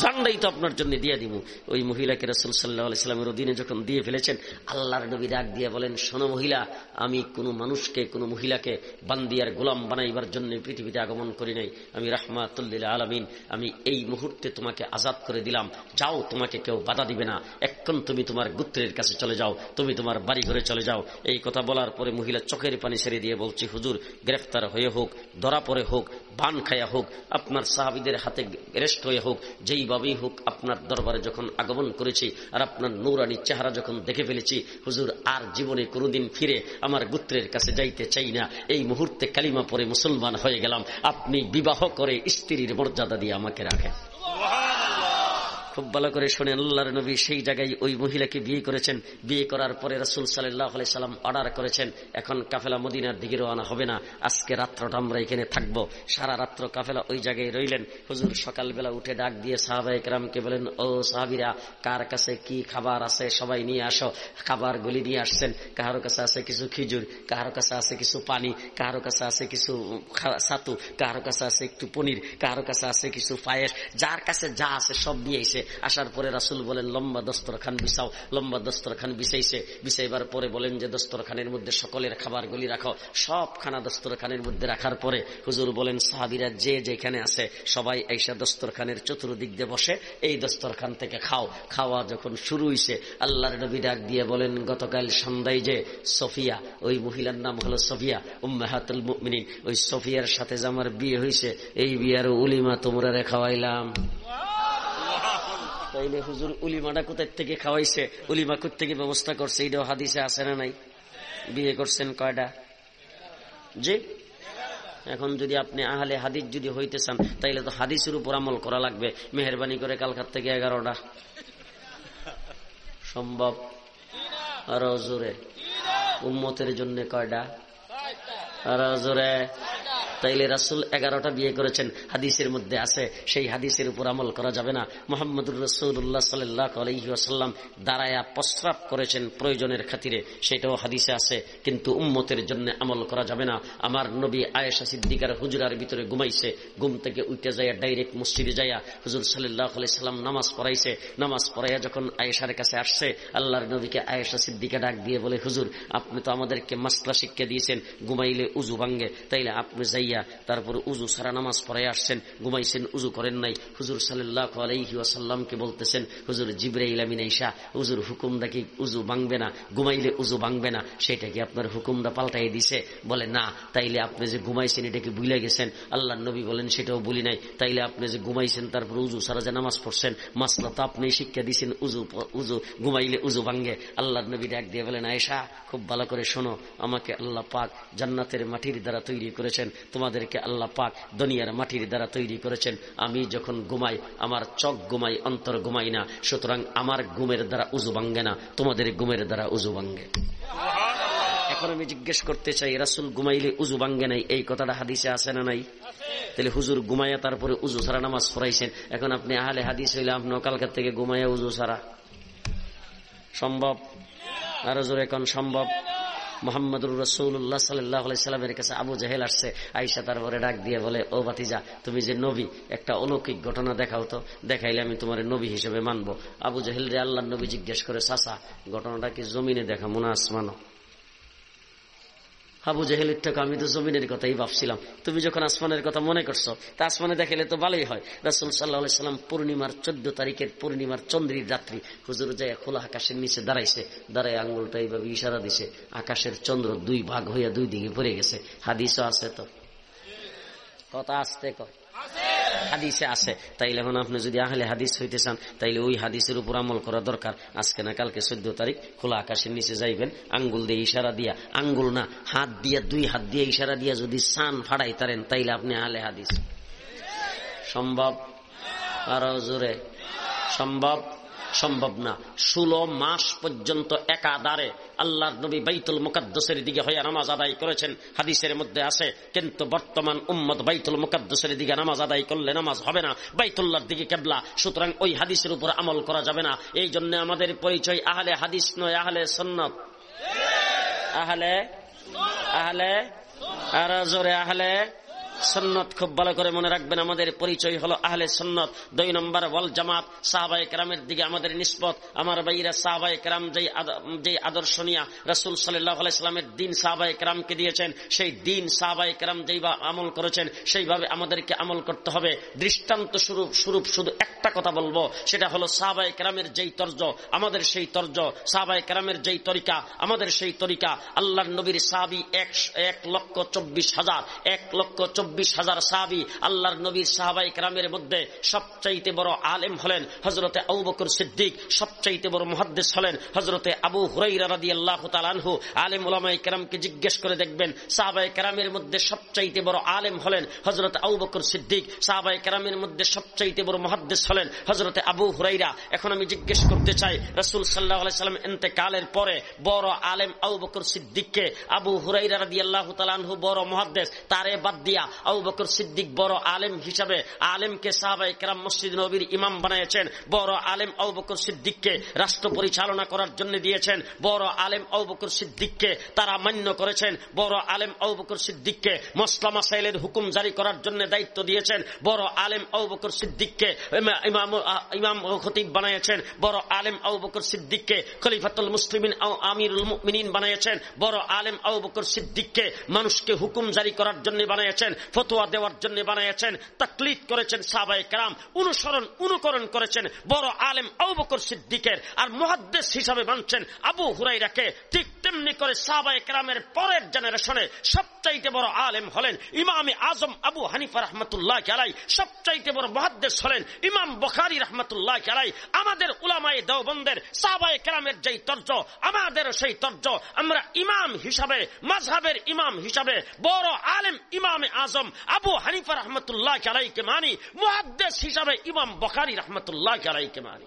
জান্ডাই তো আপনার জন্য দিয়ে দিব। ওই মহিলাকে রসুল সাল্লাহ সাল্লামের অধীনে যখন দিয়ে ফেলেছেন, আল্লাহর নবী ডাক দিয়ে বলেন, শোনো মহিলা, আমি কোনো মানুষকে, কোনো মহিলাকে বান্দিয়ার গোলাম বানাইবার জন্য পৃথিবীতে আগমন করি নাই। আমি রাহমাতুল্লিল আলমিন, আমি এই মুহূর্তে তোমাকে আজাদ করে দিলাম। যাও, তোমাকে কেউ বাধা দিবে না। এখন তুমি তোমার গুত্রের কাছে চলে যাও, তুমি তোমার বাড়ি ঘরে চলে যাও। এই কথা বলার পরে মহিলা চোখের পানি ছেড়ে দিয়ে বলছি, হুজুর, গ্রেফতার হয়ে হোক, ধরা পরে হোক, বান খায়া হোক, আপনার সাহাবিদের হাতে রেস্ট হয়ে হোক, যেই যেইভাবেই হোক আপনার দরবারে যখন আগমন করেছি আর আপনার নৌরানির চেহারা যখন দেখে ফেলেছি, হুজুর, আর জীবনে কোনোদিন ফিরে আমার গুত্রের কাছে যাইতে চাই না। এই মুহূর্তে কালিমা পরে মুসলমান হয়ে গেলাম। আপনি বিবাহ করে স্ত্রীর মর্যাদা দিয়ে আমাকে রাখেন। খুব ভালো করে শোনেন আল্লাহর নবী সেই জায়গায় ওই মহিলাকে বিয়ে করেছেন। বিয়ে করার পরে রসুল সাল্লাহ সাল্লাম অর্ডার করেছেন, এখন কাফেলা মদিনার দিকে রওনা হবে না। আজকে রাত্রটা আমরা এখানে থাকব। সারা রাত্র কাফেলা ওই জায়গায় রইলেন। হুজুর সকালবেলা উঠে ডাক দিয়ে সাহাবাহিকরামকে বলেন ও সাহাবিরা, কার কাছে কি খাবার আছে? সবাই নিয়ে আসো। খাবার গুলি নিয়ে আসছেন। কাহার কাছে আছে কিছু খিজুর কাহার কাছে আছে কিছু পানি কাহার কাছে আছে কিছু ছাতু কাহার কাছে আছে একটু পনির কাহার কাছে আছে কিছু পায়েস। যার কাছে যা আছে সব নিয়ে এসে আসার পরে রাসুল বলেন, লম্বা দস্তরখান বিছাও। লম্বা দস্তরখান বিছাইছে। বিছাইবার পরে বলেন যে, দস্তরখানের মধ্যে সকলের খাবারগুলি রাখো। সব খানা দস্তরখানের মধ্যে রাখার পরে হুজুর বলেন, সাহাবিরা যে যেখানে আছে, সবাই এইসা দস্তরখানের চতুর্দিক দিয়ে বসে এই দস্তরখান থেকে খাও। খাওয়া যখন শুরু হয়েছে আল্লাহর নবী ডাক দিয়ে বলেন, গতকাল সন্ধ্যায় যে সফিয়া, ওই মহিলার নাম হলো সফিয়া উম্মাহাতুল মুমিনিন, ওই সফিয়ার সাথে যে আমার বিয়ে হয়েছে এই বিয়ার উলিমা তোমরা রে খাওয়াইলাম। তাইলে হুজুর উলিমাটা কোথায় থেকে খাওয়াইছে? উলিমা কোথ থেকে ব্যবস্থা করছে? এটাও হাদিসে আছে না নাই? বিয়ে করছেন কয়টা? জি? এখন যদি আপনি আহলে হাদিস যদি হইতে চান, তাইলে তো হাদিসের উপর আমল করা লাগবে। মেহরবানি করে কালকার থেকে এগারোটা। সম্ভব? আরও জোরে। উম্মতের জন্য কয়টা? আরও জোরে। তাইলে রাসুল এগারোটা বিয়ে করেছেন। হাদিসের মধ্যে আছে, সেই হাদিসের উপর আমল করা যাবে না। মোহাম্মদুর রসুল্লাহ সাল্লাহ দাঁড়ায়া প্রস্রাব করেছেন প্রয়োজনের খাতিরে, সেটাও হাদিসে আছে, কিন্তু উম্মতের জন্য আমল করা যাবে না। আমার নবী আয়েশা সিদ্দিকার হুজুরার ভিতরে ঘুমাইছে, ঘুম থেকে উঠে যাইয়া ডাইরেক্ট মসজিদে যাইয়া হুজুর সাল্লাহ সাল্লাম নামাজ পড়াইছে। নামাজ পড়াইয়া যখন আয়েশার কাছে আসছে, আল্লাহর নবীকে আয়েশা সিদ্দিকা ডাক দিয়ে বলে, হুজুর, আপনি তো আমাদেরকে মাসলা শিক্ষা দিয়েছেন, ঘুমাইলে উজু ভাঙ্গে, তাইলে আপনি যাইয়া গিয়া তারপর উজু সারা নামাজ পড়ে আসছেন, ঘুমাইছেন, উজু করেন নাই। হুজুর সাল্লাহ আলাইহি ওয়াসাল্লামকে বলতেছেন, হুজুর জিব্রাইল আমিন ঈশা হুজুর হুকুমটা কি উজু ভাঙবে না? ঘুমাইলে উজু ভাঙবে না? সেটা কি আপনার হুকুমটা পাল্টাই দিছে? বলে, না, তাইলে আপনি যে ঘুমাইছেন এটা কি ভুলে গেছেন। আল্লাহ নবী বলেন সেটাও বলি নাই। তাইলে আপনি যে ঘুমাইছেন, তারপর উজু সারা যে নামাজ পড়ছেন, মাসলা তো আপনি শিক্ষা দিছেন, উজু উজু ঘুমাইলে উজু ভাঙ্গে আল্লাহ নবী ডাক দিয়ে বলেন, আয়েশা, খুব ভালো করে শোনো, আমাকে আল্লাহ পাক জান্নাতের মাটির দ্বারা তৈরি করেছেন। তোমার তোমাদেরকে আল্লাহ পাক দুনিয়ার মাটির দ্বারা তৈরি করেছেন। আমি যখন ঘুমাই আমার চক ঘুমাই অন্তর ঘুমাই না। সুতরাং আমার ঘুমের দ্বারা উজু ভাঙ্গে না তোমাদের ঘুমের দ্বারা উজু ভাঙ্গে। এখন আমি জিজ্ঞেস করতে চাই রাসুল ঘুমাইলে উজু ভাঙ্গে নাই? এই কথাটা হাদিসে আছে না নাই? তাহলে হুজুর ঘুমাইয়া তারপরে উজু সারা নামাজ পড়াইছেন। এখন আপনি আহলে হাদিস হইলে আপনার কালকার থেকে ঘুমাইয়া উজু সারা সম্ভব? আরও জোরে এখন সম্ভব? মোহাম্মদুর রসুল্লাহ সাল্লাহ কাছে আবু জাহেল আসছে আইসা তারপরে ডাক দিয়ে বলে, ও বাতিজা তুমি যে নবী, একটা অলৌকিক ঘটনা দেখাও তো। দেখাইলে আমি তোমার নবী হিসেবে মানবো। আবু জাহেল রে আল্লাহ নবী জিজ্ঞেস করে সাসা ঘটনাটা কি জমিনে দেখা মনে? আসমানো আবু জাহেলের টাকা আমি তো জমিনের কথাই ভাবছিলাম। তুমি যখন আসমানের কথা মনে করছ, তা আসমানে দেখালে তো ভালোই হয়। রাসুল সাল্লাহ সাল্লাম পূর্ণিমার চোদ্দ তারিখের পূর্ণিমার চন্দ্রীর রাত্রি হুজুর যায় খোলা আকাশের নিচে দাঁড়াইছে। দাঁড়ায় আঙ্গুলটা এইভাবে ইশারা দিছে, আকাশের চন্দ্র দুই ভাগ হইয়া দুই দিকে পড়ে গেছে। হাদিসও আছে তো? কথা আসতে কয়? হাদিসে আছে। তাইলে এখন আপনি যদি আহলে হাদিস হইতে চান, তাইলে ওই হাদিসের উপর আমল করা দরকার। আজকে না, কালকে চোদ্দ তারিখ, খোলা আকাশের নিচে যাইবেন, আঙ্গুল দিয়ে ইশারা দিয়া, আঙ্গুল না, হাত দিয়া, দুই হাত দিয়ে ইশারা দিয়া যদি সান ফাড়াই তারেন, তাইলে আপনি আহলে হাদিস। সম্ভব? আরও জোরে। সম্ভব? সম্ভব না। ষোলো মাস পর্যন্ত একাধারে আল্লাহর নবী বাইতুল মুকাদ্দসের দিকে হইয়া নামাজ আদায় করেছেন। হাদিসের মধ্যে আছে, কিন্তু বর্তমান উম্মত বাইতুল মুকাদ্দসের দিকে নামাজ আদায় করলে নামাজ হবে না। বাইতুল্লাহর দিকে কেবলা। সুতরাং ওই হাদিসের উপর আমল করা যাবে না। এই জন্য আমাদের পরিচয় আহলে হাদিস নয়, আহলে সন্নত। আহলে আহলে, আর জোরে আহলে সন্নত খুব ভালো করে মনে রাখবেন, আমাদের পরিচয় হলো আহলে সন্নত। দুই নম্বর ওয়াল জামাত সাহাবাই কেরামের দিকে আমাদের নিষ্পত। আমার ভাইরা সাহাবাই কেরাম যেই যেই আদর্শনিয়া, রসুল সাল্লাহ আলাইস্লামের দিন সাহাবাই কেরামকে দিয়েছেন, সেই দিন সাহাবাই কেরাম যেইবা আমল করেছেন, সেইভাবে আমাদেরকে আমল করতে হবে। দৃষ্টান্ত স্বরূপ স্বরূপ শুধু একটা কথা বলব, সেটা হলো সাহাবাই কেরামের যেই তর্জ, আমাদের সেই তর্জ সাহাবাই কেরামের যেই তরিকা, আমাদের সেই তরিকা। আল্লাহ নবীর সাহাবি এক লক্ষ চব্বিশ হাজার, এক লক্ষ চব্বিশ হাজার সাহাবি আল্লাহর নবীর সাহাবাই গ্রামের মধ্যে সবচাইতে বড় আলেম হলেন হজরতে আবু বকর সিদ্দিক, সবচাইতে বড় মহাদ্দেশ হলেন হজরতে আবু হুরাইরা রাদি আল্লাহ তালানহু আলেম ওলামাই কেরামকে জিজ্ঞেস করে দেখবেন সাহাবাই কেরামের মধ্যে সবচাইতে বড় আলেম হলেন হজরত আবু সিদ্দিক সাহাবাই কেরামের মধ্যে সবচাইতে বড় মহাদ্দেশ হলেন হজরতে আবু হুরাইরা এখন আমি জিজ্ঞেস করতে চাই, রসুল সাল্লাহ সাল্লাম কালের পরে বড় আলেম আবু বকর সিদ্দিককে আবু হুরাইরা রাদি আল্লাহ তালানহু বড় মহাদ্দেশ তারে বাদ দিয়া আবু বকর সিদ্দিক বড় আলেম হিসাবে আলেমকে সাহাবাই কেরাম মসজিদ নবীর ইমাম বানিয়েছেন। বড় আলেম আবু বকর সিদ্দিককে রাষ্ট্র পরিচালনা করার জন্য দিয়েছেন। বড় আলেম আবু বকর সিদ্দিককে তারা মান্য করেছেন। বড় আলেম আবু বকর সিদ্দিককে মসলা মাসাইলের হুকুম জারি করার জন্য দায়িত্ব দিয়েছেন। বড় আলেম আবু বকর সিদ্দিককে ইমাম ইমাম খতিব বানিয়েছেন। বড় আলেম আবু বকর সিদ্দিককে খলিফাতুল মুসলিমিন আমিরুল মুমিনিন বানিয়েছেন। বড় আলেম আবু বকর সিদ্দিককে মানুষকে হুকুম জারি করার জন্য বানিয়েছেন। ফতোয়া দেওয়ার জন্য বানিয়েছেন, তাকলিদ করেছেন সাহাবাই কালাম অনুসরণ, অনুকরণ করেছেন, বড় আলেম আবু সিদ্দিকের আর মুহাদ্দেস হিসাবে মানছেন আবু হুরাইরাকে ঠিক তেমনি করে সাহাবাই কালামের পরের জেনারেশনে সবচাইতে বড় আলেম হলেন ইমাম আজম আবু হানিফা রহমতুল্লাহ আলাই সবচাইতে বড় মহাদ্দেশ হলেন ইমাম বখারি রহমতুল্লাহ আলাই আমাদের উলামাই দেওবন্দের সাহাবাই কেরামের যেই তর্জ আমাদের সেই তর্জ। আমরা ইমাম হিসাবে মাঝহাবের ইমাম হিসাবে, বড় আলেম ইমাম আজম আবু হানিফা রহমতুল্লাহ আলাইকে মানি মহাদ্দেশ হিসাবে ইমাম বখারি রহমতুল্লাহ আলাইকে মানি।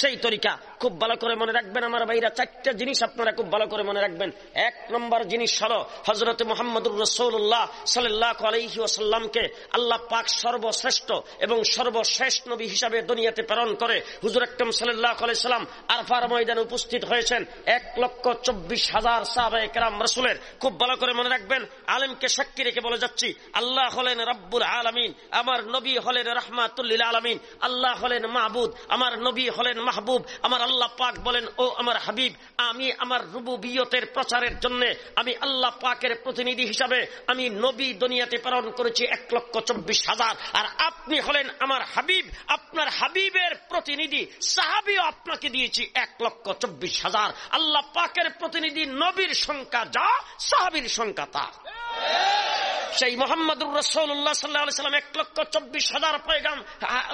সেই তরিকা। খুব ভালো করে মনে রাখবেন আমার ভাইরা, চারটা জিনিস আপনারা খুব ভালো করে মনে রাখবেন। এক নম্বর জিনিস হল হজরত মোহাম্মদুর রসৌল্লাহ সাল্লাহ আলহি ওসাল্লামকে আল্লাহ পাক সর্বশ্রেষ্ঠ এবং সর্বশেষ নবী হিসাবে দুনিয়াতে প্রেরণ করে। হুজুর আকরম সাল্লাহ আলাইসাল্লাম আরফার ময়দানে উপস্থিত হয়েছেন। এক লক্ষ চব্বিশ হাজার সাহাবাহ কেরাম রসুলের। খুব ভালো করে মনে রাখবেন, আলেমকে সাক্ষী রেখে বলে যাচ্ছি, আল্লাহ হলেন রব্বুল আলমিন, আমার নবী হলেন রহমাতুল্লিল আলমিন, আল্লাহ হলেন মাহবুদ, আমার নবী হলেন মাহবুব, আমার আল্লাহ পাক বলেন, ও আমার হাবিব, আমি আমার রুবুবিয়তের প্রচারের জন্য, আমি আল্লাহ পাকের প্রতিনিধি হিসাবে, আমি নবী দুনিয়াতে প্রেরণ করেছি এক লক্ষ চব্বিশ হাজার। আর আপনি হলেন আমার হাবিব, আপনার হাবিবের প্রতিনিধি, সাহাবিও আপনাকে দিয়েছি এক লক্ষ চব্বিশ হাজার। আল্লাহ পাকের প্রতিনিধি নবীর সংখ্যা যা, সাহাবির সংখ্যা তা। সেই মোহাম্মদুর রসৌল্লাহ সাল্লাহ সাল্লাম এক লক্ষ চব্বিশ হাজার পয়গাম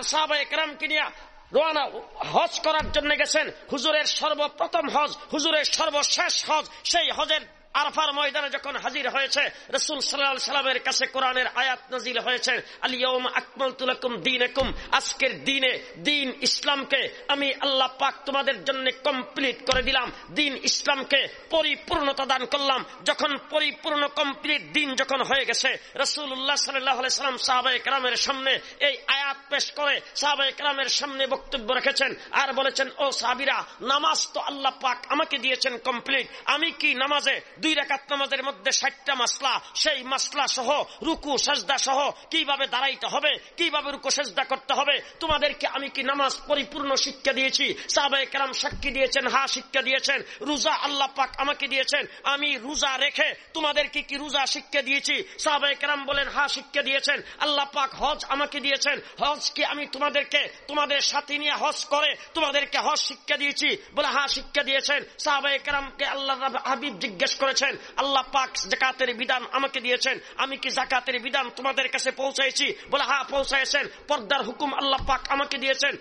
সাহাবা একরামকে নিয়ে রোয়ানা হজ করার জন্য গেছেন। হুজুরের সর্বপ্রথম হজ হুজুরের সর্বশেষ হজ সেই হজের আরফার ময়দানে যখন হাজির হয়েছে, রসুল সাল্লাহ সাল্লামের কাছে কোরআনের আয়াত নাজিল হয়েছে আলিয়ম আকমল তুলকুম দিন একুম আজকের দিনে দিন ইসলামকে আমি আল্লাহ পাক তোমাদের জন্য কমপ্লিট করে দিলাম। দিন ইসলামকে পরিপূর্ণতা দান করলাম। যখন পরিপূর্ণ কমপ্লিট দিন যখন হয়ে গেছে রসুল্লাহ সাল্লাহ সাল্লাম সাহাবাই কালামের সামনে এই আয়াত পেশ করে সাহাবাই কালামের সামনে বক্তব্য রেখেছেন আর বলেছেন, ও সাবিরা নামাজ তো আল্লাহ পাক আমাকে দিয়েছেন কমপ্লিট আমি কি নামাজে দুই রেখাত নামাজের মধ্যে ষাটটা মাসলা, সেই মাসলা সহ রুকু, সাজদা সহ কীভাবে দাঁড়াইতে হবে, কীভাবে রুকু, সাজদা করতে হবে, তোমাদেরকে আমি কি নামাজ পরিপূর্ণ শিক্ষা দিয়েছি? সাহাবায়ে কেরাম সাক্ষী দিয়েছেন, হা শিক্ষা দিয়েছেন, রোজা আল্লাহ পাক আমাকে দিয়েছেন, আমি রোজা রেখে তোমাদেরকে কি রোজা শিক্ষা দিয়েছি? সাহাবায়ে কেরাম বলেন, হা শিক্ষা দিয়েছেন, আল্লাহ পাক হজ আমাকে দিয়েছেন, হজ কি আমি তোমাদেরকে, তোমাদের সাথে নিয়ে হজ করে তোমাদেরকে হজ শিক্ষা দিয়েছি? বলে, হা শিক্ষা দিয়েছেন, সাহাবায়ে কেরামকে আল্লাহ হাবিব জিজ্ঞেস করে করেছেন। আল্লাহ পাক জাকাতের বিধান আমাকে দিয়েছেন। আমি কি জাকাতের বিধান তোমাদের কাছে পৌঁছাইছি? বলে হা পৌঁছাইছেন। পর্দার হুকুম আল্লাহ পাক আমাকে দিয়েছেন।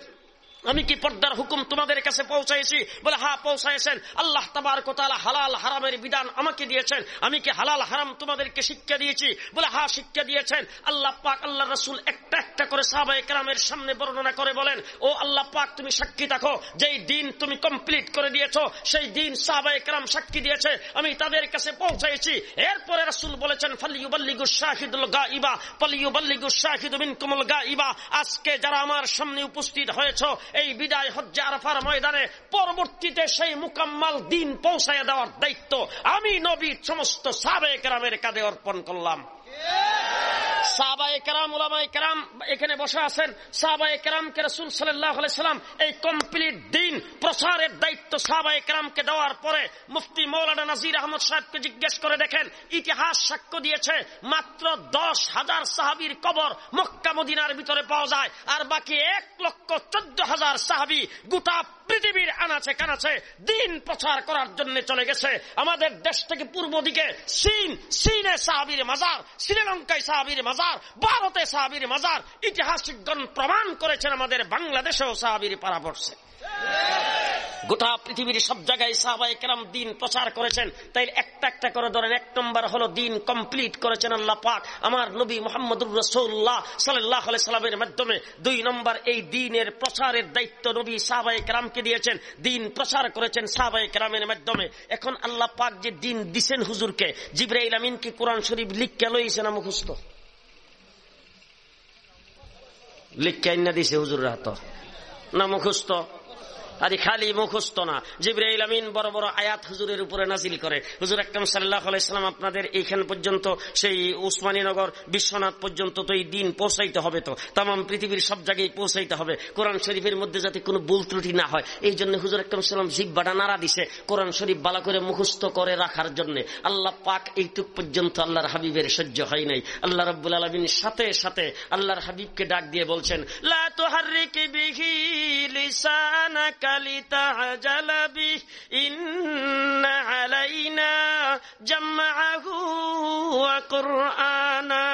আমি কি পর্দার হুকুম তোমাদের কাছে পৌঁছাইছি? বলে হ্যাঁ পৌঁছাইছেন। আল্লাহ তাবার কোতালা হালাল হারামের বিধান আমাকে দিয়েছেন। আমি কি হালাল হারাম তোমাদেরকে শিক্ষা দিয়েছি? বলে হ্যাঁ শিক্ষা দিয়েছেন। আল্লাহ পাক আল্লাহ রসুল একটা একটা করে সাহাবা একরামের সামনে বর্ণনা করে বলেন, ও আল্লাহ পাক, তুমি সাক্ষী থাকো। যেই দিন তুমি কমপ্লিট করে দিয়েছ, সেই দিন সাহাবা একরাম সাক্ষী দিয়েছে। আমি তাদের কাছে পৌঁছাইছি। এরপরে রসুল বলেছেন, ফালিউবাল্লিগু শাহিদুল গা ইবা পালিউবাল্লিগু শাহিদ মিনকুমুল গা ইবা আজকে যারা আমার সামনে উপস্থিত হয়েছ এই বিদায় হজ্জে আরফার ময়দানে পরবর্তীতে সেই মুকাম্মাল দিন পৌঁছায় দেওয়ার দায়িত্ব আমি নবীর সমস্ত সাবেক রামের কাঁধে অর্পণ করলাম। সাহাবায়ে কেরাম ওলামায়ে কেরাম এখানে বসে আছেন। সাহাবায়ে কেরামকে রসুল সাল্লাহ সাল্লাম এই কমপ্লিট দিন প্রসারের দায়িত্ব সাহাবায়ে কেরামকে দেওয়ার পরে মুফতি মৌলানা নাজির আহমদ সাহেবকে জিজ্ঞেস করে দেখেন, ইতিহাস সাক্ষ্য দিয়েছে মাত্র দশ হাজার সাহাবির কবর মক্কা মদিনার ভিতরে পাওয়া যায়, আর বাকি এক লক্ষ চোদ্দ হাজার সাহাবি গোটা পৃথিবীর আনাছে কানাছে দিন প্রচার করার জন্য চলে গেছে। আমাদের দেশ থেকে পূর্ব দিকে চীন, চীনে সাহাবির মাজার, শ্রীলঙ্কায় সাহাবির মাজার, ভারতে সাহাবির মাজার। ইতিহাসিকগণ প্রমাণ করেছেন আমাদের বাংলাদেশেও সাহাবির পারা পড়ছে। গোটা পৃথিবীর সব জায়গায় সাহাবাই কেরাম দিন প্রচার করেছেন। তাই একটা একটা করে ধরেন, এক নম্বর হলো দিন কমপ্লিট করেছেন আল্লাহ পাক। আমার নবী মোহাম্মদুর রসৌল্লাহ সাল্লাহ সাল্লামের মাধ্যমে দুই নম্বর এই দিনের প্রচারের দায়িত্ব নবী সাহাবাই কেরামকে দিয়েছেন। দিন প্রচার করেছেন সাহাবাই কেরামের মাধ্যমে। এখন আল্লাহ পাক যে দিন দিছেন হুজুরকে, জিব্রাইল আমিন কি কোরআন শরীফ লিখকে লইছে না মুখস্থ? লিখকে আইনা দিছে হুজুর হাত না মুখস্থ। আরে খালি মুখস্থ না। জিব্রাইল আমিন বড় বড় আয়াত হুজুরের উপরে নাজিল করে। হুজুর আকরাম সাল্লাহ আলাইসালাম আপনাদের এইখান পর্যন্ত, সেই উসমানীনগর বিশ্বনাথ পর্যন্ত তো এই দিন পৌঁছাইতে হবে তো। তাম পৃথিবীর সব জায়গায় পৌঁছাইতে হবে। কোরআন শরীফের মধ্যে যাতে কোনো ভুল ত্রুটি না হয়। এই জন্য হুজুর আকরাম সাল্লাম জিব্বাটা নাড়া দিছে কোরআন শরীফ বালা করে মুখস্থ করে রাখার জন্য। আল্লাহ পাক এইটুক পর্যন্ত আল্লাহর হাবিবের সহ্য হয় নাই। আল্লাহ রব্বুল আলমিন সাথে সাথে আল্লাহর হাবিবকে ডাক দিয়ে বলছেন লা তুহাররিক বিহি লিসানাকা لتعجل به إن علينا جمعه وقرآنا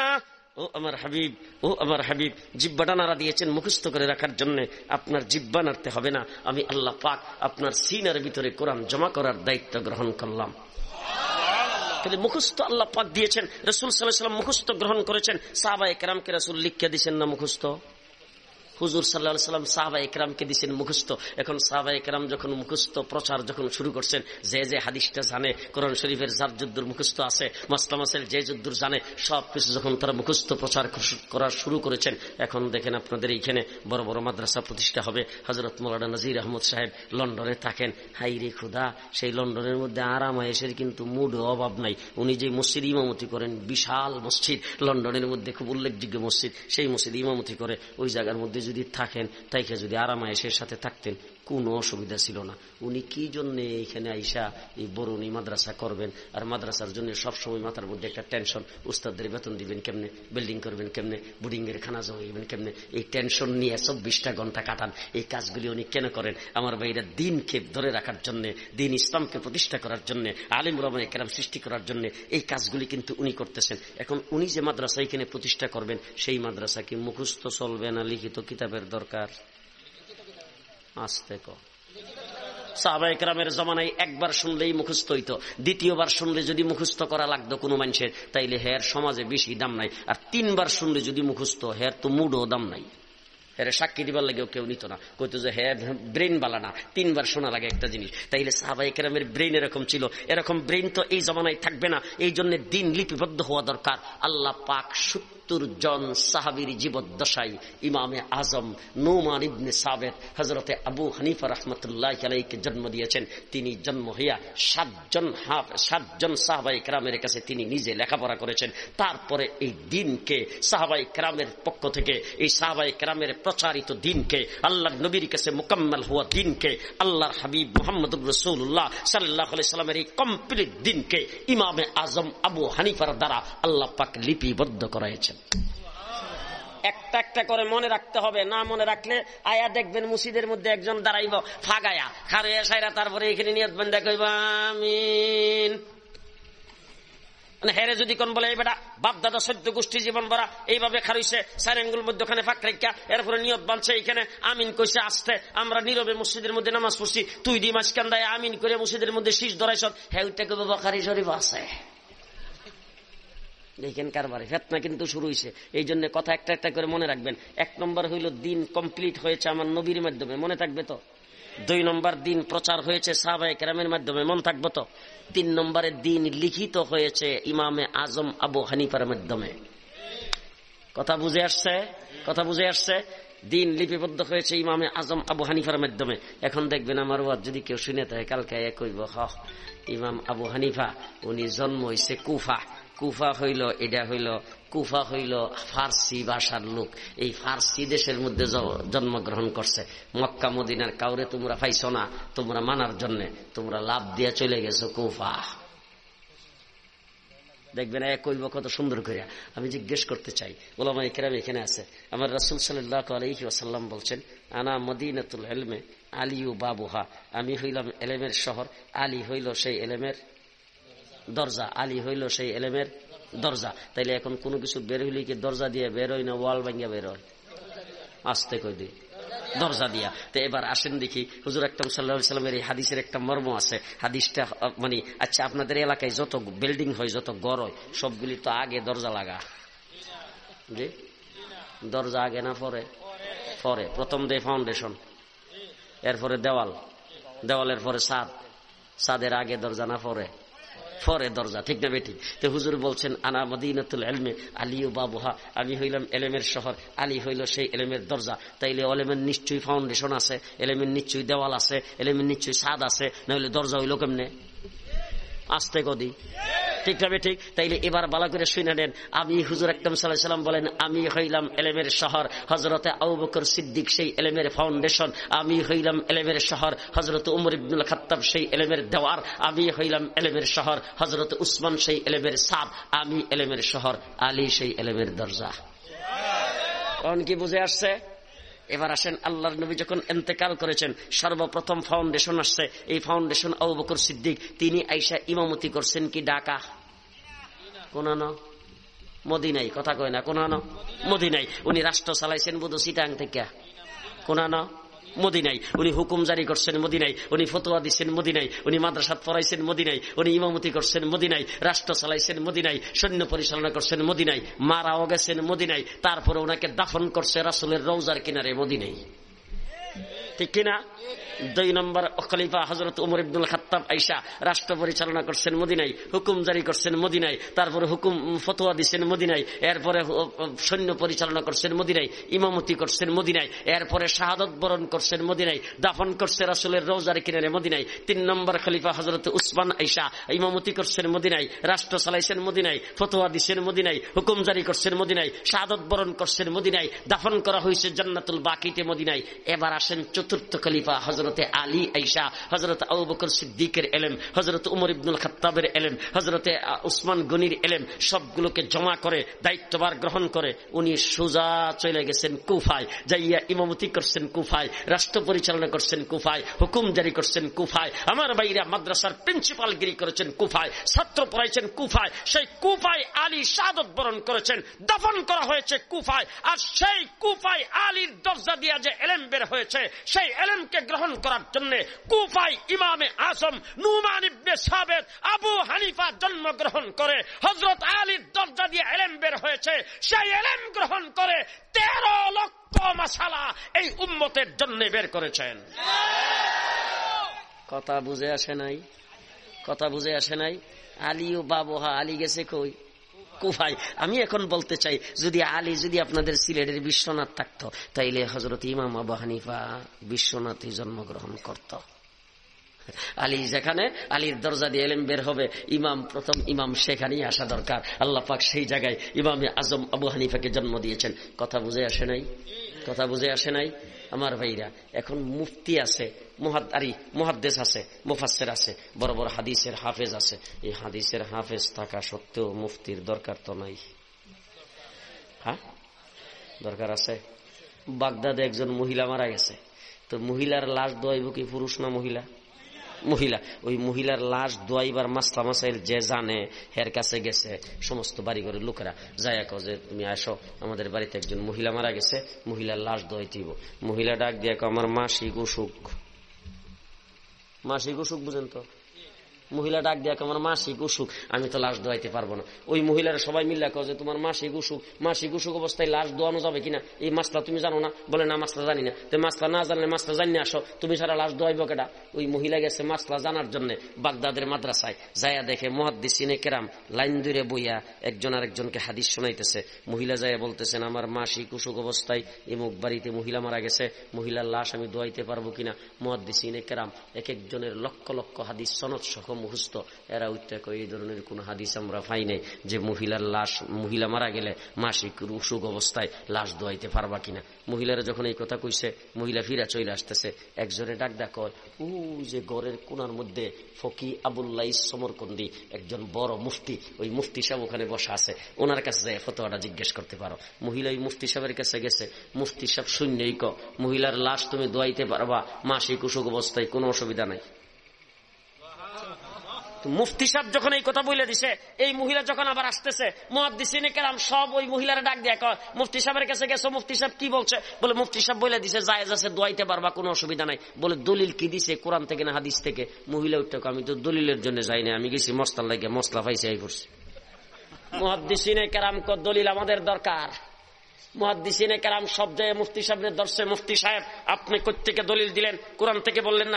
ও আমার হাবিব ও আমার হাবিব জিব্বাটা নাড়া দিয়েছেন মুখস্থ করে রাখার জন্য আপনার জিব্বা নাড়তে হবে না আমি আল্লাহ পাক আপনার সিনার ভিতরে কোরআন জমা করার দায়িত্ব গ্রহণ করলাম তাহলে মুখস্থ আল্লাহ পাক দিয়েছেন রসুল সাল্লাহ সাল্লাম মুখস্থ গ্রহণ করেছেন সাহাবা একরামকে রসুল লিখে দিয়েছেন না মুখস্থ হুজুর সাল্লাহ সাল্লাম সাহাবা একরামকে দিচ্ছেন মুখস্থ। এখন সাহাবা একরাম যখন মুখস্থ প্রচার যখন শুরু করছেন, যে যে হাদিসটা জানে, কোরআন শরীফের যার যুদ্ধুর মুখস্থ আছে মাসলামাসের যে যুদ্ধুর জানে, সব কিছু যখন তারা মুখস্থ প্রচার করা শুরু করেছেন, এখন দেখেন আপনাদের এইখানে বড় বড় মাদ্রাসা প্রতিষ্ঠা হবে। হজরত মৌলানা নজির আহমদ সাহেব লন্ডনে থাকেন। হাই রে খুদা, সেই লন্ডনের মধ্যে আরাম আয়েসের কিন্তু মুড অভাব নাই। উনি যে মসজিদ ইমামতি করেন, বিশাল মসজিদ, লন্ডনের মধ্যে খুব উল্লেখযোগ্য মসজিদ, সেই মসজিদ ইমামতি করে ওই জায়গার মধ্যে যদি থাকেন তাইকে যদি আরামায়েশের সাথে থাকতেন। কোনো অসুবিধা ছিল না। উনি কি জন্য এইখানে আইসা এই বরুণী মাদ্রাসা করবেন? আর মাদ্রাসার জন্য সবসময় মাথার মধ্যে একটা টেনশন উস্তাদের বেতন দিবেন কেমনে? বিল্ডিং করবেন কেমনে? বুডিং এর খানা জমাইবেন কেমনে? এই টেনশন নিয়ে চব্বিশটা ঘণ্টা কাটান। এই কাজগুলি উনি কেন করেন? আমার ভাইরা দিনকে ধরে রাখার জন্য, দিন ইসলামকে প্রতিষ্ঠা করার জন্য, আলিম রহমান কেরাম সৃষ্টি করার জন্য এই কাজগুলি কিন্তু উনি করতেছেন। এখন উনি যে মাদ্রাসা এখানে প্রতিষ্ঠা করবেন, সেই মাদ্রাসা কি মুখস্থ চলবে না লিখিত কিতাবের দরকার? আসতে ক। সাহাবাহামের জমানায় একবার শুনলেই মুখস্থ হইতো, দ্বিতীয়বার শুনলে যদি মুখস্থ করা লাগতো কোনো মানুষের, তাইলে হের সমাজে বেশি দাম নাই। আর তিনবার শুনলে যদি মুখস্থ, হের তো মুডও দাম নাই। এর সাক্ষী দিবার লাগেও কেউ নিত না। কইতো যে হ্যাঁ ব্রেন বালা না, তিনবার শোনা লাগে একটা জিনিস। তাইলে সাহাবাই কেরামের ব্রেন এরকম ছিল। এরকম ব্রেন তো এই জমানায় থাকবে না। এই জন্য দিন লিপিবদ্ধ হওয়া দরকার। আল্লাহ পাক সত্য সত্তর জন সাহাবির জীবদ্দশাই ইমামে আজম নোমান ইবনে সাবের হজরতে আবু হানিফা রহমতুল্লাহ আলাইকে জন্ম দিয়েছেন। তিনি জন্ম হইয়া সাতজন হাফ, সাতজন সাহাবাই ক্রামের কাছে তিনি নিজে লেখাপড়া করেছেন। তারপরে এই দিনকে সাহাবাই ক্রামের পক্ষ থেকে, এই সাহাবাই ক্রামের প্রচারিত দিনকে আল্লাহ নবীর কাছে মোকাম্মল হওয়া দিনকে, আল্লাহর হাবিব মোহাম্মদ রসুল্লাহ সাল্লাহ সাল্লামের এই কমপ্লিট দিনকে ইমামে আজম আবু হানিফার দ্বারা আল্লাহ পাক লিপিবদ্ধ করাইছেন। একটা একটা করে মনে রাখতে হবে, না মনে রাখলে আয়া দেখবেন মুসিদের মধ্যে একজন দাঁড়াইব, ফাগায়া। খারইয়া সাইরা তারপরে এখানে নিয়ত বন্ধা কইব মানে হেরে যদি কোন বলে বেটা বাপ দাদা সদ্য গোষ্ঠী জীবন ভরা, এইভাবে খারইছে সারেঙ্গুল মধ্যখানে ফাঁক রেখা এরপরে নিয়ত বানছে এখানে আমিন কইছে, আসতে, আমরা নীরবে মসজিদের মধ্যে নামাজ পড়ছি, তুই দি মাছ কান্দায় আমিন করে মসজিদের মধ্যে শীষ ধরাইছ। হ্যাঁ ওইটা কবে বখারি শরীফ আছে। দেখেন কারবারে। ফেতনা কিন্তু শুরু হয়েছে এই জন্য কথা একটা একটা করে মনে রাখবেন। এক নম্বর হইল দিন কমপ্লিট হয়েছে আমার নবীর মাধ্যমে। মনে থাকবে তো? দুই নম্বর দিন প্রচার হয়েছে সাহাবাই কেরামের মাধ্যমে। মন থাকব তো? তিন নম্বরের দিন লিখিত হয়েছে ইমামে আজম আবু হানিফার মাধ্যমে। কথা বুঝে আসছে? কথা বুঝে আসছে? দিন লিপিবদ্ধ হয়েছে ইমামে আজম আবু হানিফার মাধ্যমে। এখন দেখবেন আমার ওয়াজ যদি কেউ শুনে থাকে, কালকে এক হইব হ ইমাম আবু হানিফা, উনি জন্ম হয়েছে কুফা। কুফা হইল, এটা হইল, কুফা হইল ফার্সি ভাষার লোক। এই ফার্সি দেশের মধ্যে জন্মগ্রহণ করছে। মক্কা, মদিনার কাউরে তোমরা পাইছ না, তোমরা মানার জন্য, তোমরা লাভ দিয়ে চলে গেছো কুফা। দেখবেন এক কইব কত সুন্দর করিয়া আমি জিজ্ঞেস করতে চাই ওলামা ইকরাম এখানে আছে। আমার রাসুল সাল্লাহ আলহি আসাল্লাম বলছেন, আনা মদিনাতুল এলমে আলিউ বাবুহা। আমি হইলাম এলেমের শহর, আলী হইল সেই এলেমের দরজা, আলী হইল সেই এলেমের দরজা। তাইলে এখন কোনো কিছু বের হইলে কি দরজা দিয়ে বের হয় না ওয়াল ভাঙ্গিয়া বের হয় আসতে কই দিই দরজা দিয়া। তো এবার আসেন দেখি, হুজুর সাল্লাহ সাল্লামের এই হাদিসের একটা মর্ম আছে। হাদিসটা মানে আচ্ছা আপনাদের এলাকায় যত বিল্ডিং হয়, যত গড় হয়, সবগুলি তো আগে দরজা লাগা। জি? দরজা আগে না পরে? পরে। প্রথম দে ফাউন্ডেশন এরপরে দেওয়াল। দেওয়ালের পরে সাদ। সাদের আগে দরজা না পরে? পরে দরজা, ঠিক না বেটি? তো হুজুর বলছেন, আনা মদিনাতুল এলমে আলিও বাবুহা। আমি হইলাম এলেমের শহর, আলী হইল সেই এলেমের দরজা। তাইলে অলেমের নিশ্চয়ই ফাউন্ডেশন আছে, এলেমের নিশ্চয়ই দেওয়াল আছে, এলেমের নিশ্চয়ই সাদ আছে না হইলে দরজা হইল কেমনে? আসতে কদি। ঠিক হবে ঠিক তাইলে এবার বালা করে শুনে নেন। আমি হুজুর একদম সাল্লাম বলেন, আমি হইলাম এলেমের শহর হজরতে আবুবকর সিদ্দিক সেই এলেমের ফাউন্ডেশন আমি হইলাম এলেমের শহর হজরত উমর ইবনুল খাত্তাব সেই এলেমের দেওয়ার, আমি হইলাম এলেমের শহর হজরত উসমান সেই এলেমের সাদ, আমি এলেমের শহর, আলী সেই এলেমের দরজা। কখন কি বুঝে আসছে? এবার আসেন আল্লাহর নবী যখন এন্তেকাল করেছেন, সর্বপ্রথম ফাউন্ডেশন আসছে। এই ফাউন্ডেশন আবু বকর সিদ্দিক, তিনি আইসা ইমামতি করছেন কি ডাকা কোনানো? মদিনাই কথা কয় না, কোনানো? মদিনাই উনি রাষ্ট্র চালাইছেন বুধ সিটাং থেকে। কোনানো? মদিনাই উনি হুকুম জারি করছেন মদিনাই উনি ফতোয়া দিচ্ছেন মদিনাই উনি মাদ্রাসাত পড়াইছেন মদিনাই উনি ইমামতি করছেন মদিনাই রাষ্ট্র চালাইছেন মদিনাই সৈন্য পরিচালনা করছেন মদিনাই মারাও গেছেন মদিনাই তারপরে ওনাকে দাফন করছে রাসুলের রৌজার কিনারে মদিনাই ঠিক কিনা দুই নম্বর খলিফা হজরত উমর ইবদুল খাত্তাব আইসা রাষ্ট্র পরিচালনা করছেন মদিনাই হুকুম জারি করছেন মদিনাই তারপরে হুকুম ফতোয়া দিচ্ছেন মদিনাই এরপরে সৈন্য পরিচালনা করছেন মদিনাই ইমামতি করছেন মদিনাই এরপরে শাহাদত বরণ করছেন মদিনাই দাফন করছে রাসুলের রোজার কিনারে মদিনাই তিন নম্বর খলিফা হজরত উসমান আইসা ইমামতি করছেন মদিনাই রাষ্ট্র চালাইছেন মদিনাই ফতোয়া দিচ্ছেন মদিনাই হুকুম জারি করছেন মদিনাই শাহাদত বরণ করছেন মদিনাই দাফন করা হয়েছে জান্নাতুল বাকিতে মদিনাই এবার আসেন চতুর্থ খলিফা হজরতে আলী আইসা হজরত আবু বকর সিদ্দিকের এলেম হজরত উমর ইবনুল খত্তাবের এলেম হজরতে উসমান গনির এলেম, সবগুলোকে জমা করে দায়িত্ববার গ্রহণ করে উনি সোজা চলে গেছেন কুফায়, যাইয়া ইমামতি করছেন কুফায়, রাষ্ট্র পরিচালনা করছেন কুফায়, হুকুম জারি করছেন কুফায়, আমার বাইরা মাদ্রাসার প্রিন্সিপাল গিরি করেছেন কুফায়, ছাত্র পড়াইছেন কুফায়, সেই কুফায় আলী সাদত বরণ করেছেন, দফন করা হয়েছে কুফায়, আর সেই কুফায় আলীর দরজা দিয়া যে এলেম বের হয়েছে সেই এলেমকে গ্রহণ করার জন্য কুফাই ইমামে আসম নুমান ইবনে সাবেদ আবু হানিফা জন্মগ্রহণ করে হজরত আলীর দরজা দিয়ে এলেম বের হয়েছে। সেই এলেম গ্রহণ করে তেরো লক্ষ মাসালা এই উম্মতের জন্য বের করেছেন। কথা বুঝে আসে নাই? কথা বুঝে আসে নাই? আলী ও বাবুহা আলী গেছে কই? কুফাই আমি এখন বলতে চাই, যদি আলী, যদি আপনাদের সিলেটের বিশ্বনাথ থাকতো, তাইলে হজরত ইমাম আবু হানিফা বিশ্বনাথে জন্মগ্রহণ করত। আলী যেখানে, আলীর দরজা দিয়ে এলেম বের হবে, ইমাম, প্রথম ইমাম সেখানেই আসা দরকার। আল্লাহ পাক সেই জায়গায় ইমামে আজম আবু হানিফাকে জন্ম দিয়েছেন। কথা বুঝে আসে নাই? কথা বুঝে আসে নাই? আমার ভাইরা, এখন মুফতি আছে মহাদারি মহাদ্দেশ আছে মুফাসের আছে, বড় বড় হাদিসের হাফেজ আছে। এই হাদিসের হাফেজ থাকা সত্ত্বেও মুফতির দরকার তো নাই। হ্যাঁ? দরকার আছে? বাগদাদে একজন মহিলা মারা গেছে। তো মহিলার লাশ দোয়াইব কি পুরুষ না মহিলা? মহিলা, ওই মহিলার লাশ দোয়াইবার মাস্তা মাসাইল যে জানে, হের কাছে গেছে, সমস্ত বাড়িঘরের লোকেরা। যাই যে, তুমি আসো, আমাদের বাড়িতে একজন মহিলা মারা গেছে, মহিলার লাশ দোয়াইতেইব মহিলা ডাক দিয়ে আমার মাসিক অসুখ। মাসিক অসুখ বুঝেন তো? মহিলা ডাক দেয়া আমার মাসিক অসুখ, আমি তো লাশ দোয়াইতে পারব না। ওই মহিলারা সবাই মিল্লা কো যে, তোমার মাসিক অসুখ মাসিক অসুখ অবস্থায় লাশ দোয়ানো যাবে কিনা? এই মাছটা তুমি জানো না? বলে, না, মাছটা জানি না। তো, মাছটা না জানলে মাছটা জানি আসো, তুমি সারা লাশ দোয়াইব কেটা ওই মহিলা গেছে মাছটা জানার জন্য বাগদাদের মাদ্রাসায়। যায়া দেখে মহাদ্দিসিনে কেরাম লাইন দূরে বইয়া একজন আরেকজনকে হাদিস শোনাইতেছে। মহিলা যায় বলতেছেন, আমার মাসিক অসুখ অবস্থায় এমুক বাড়িতে মহিলা মারা গেছে, মহিলার লাশ আমি দোয়াইতে পারব কিনা? মহাদ্দিসিনে কেরাম এক একজনের লক্ষ লক্ষ হাদিস সনদ সহ মুহস্ত এরা উত্তেক, এই ধরনের কোন হাদিস আমরা পাই নাই যে মহিলার লাশ, মহিলা মারা গেলে মাসিক অসুখ অবস্থায় লাশ দোয়াইতে পারবা কিনা। মহিলারা যখন এই কথা কইছে, মহিলা ফিরা চলে আসতেছে, একজনে ডাক ডাক ও যে গড়ের কোনার মধ্যে ফকি আবুল্লাহ সমরকন্দি একজন বড় মুফতি, ওই মুফতি সাহেব ওখানে বসা আছে, ওনার কাছে যায় ফতোয়াটা জিজ্ঞেস করতে পারো। মহিলা ওই মুফতি সাহেবের কাছে গেছে, মুফতি সাহেব, শূন্যই ক, মহিলার লাশ তুমি দোয়াইতে পারবা, মাসিক অসুখ অবস্থায় কোনো অসুবিধা নাই। মুফতি সাহেব যখন এই কথা বলে দিছে, এই মহিলা যখন আবার আসতেছে মহাদিসিনে কেরাম সব ওই মহিলারা ডাক দেয় মুফতি সাহেবের কাছে গেছো? মুফতি সাহেব কি বলছে? বলে, মুফতি সাহেব বলে দিছে, জায়েজ আছে, দোয়াইতে পারবা, কোনো অসুবিধা নাই। বলে, দলিল কি দিছে? কোরআন থেকে না হাদিস থেকে? মহিলা উঠতে আমি তো দলিলের জন্য যাই না আমি গেছি মস্তার লাগে মশলা পাইছি এই করছি মহাদিসিনে কেরাম দলিল আমাদের দরকার। আপনি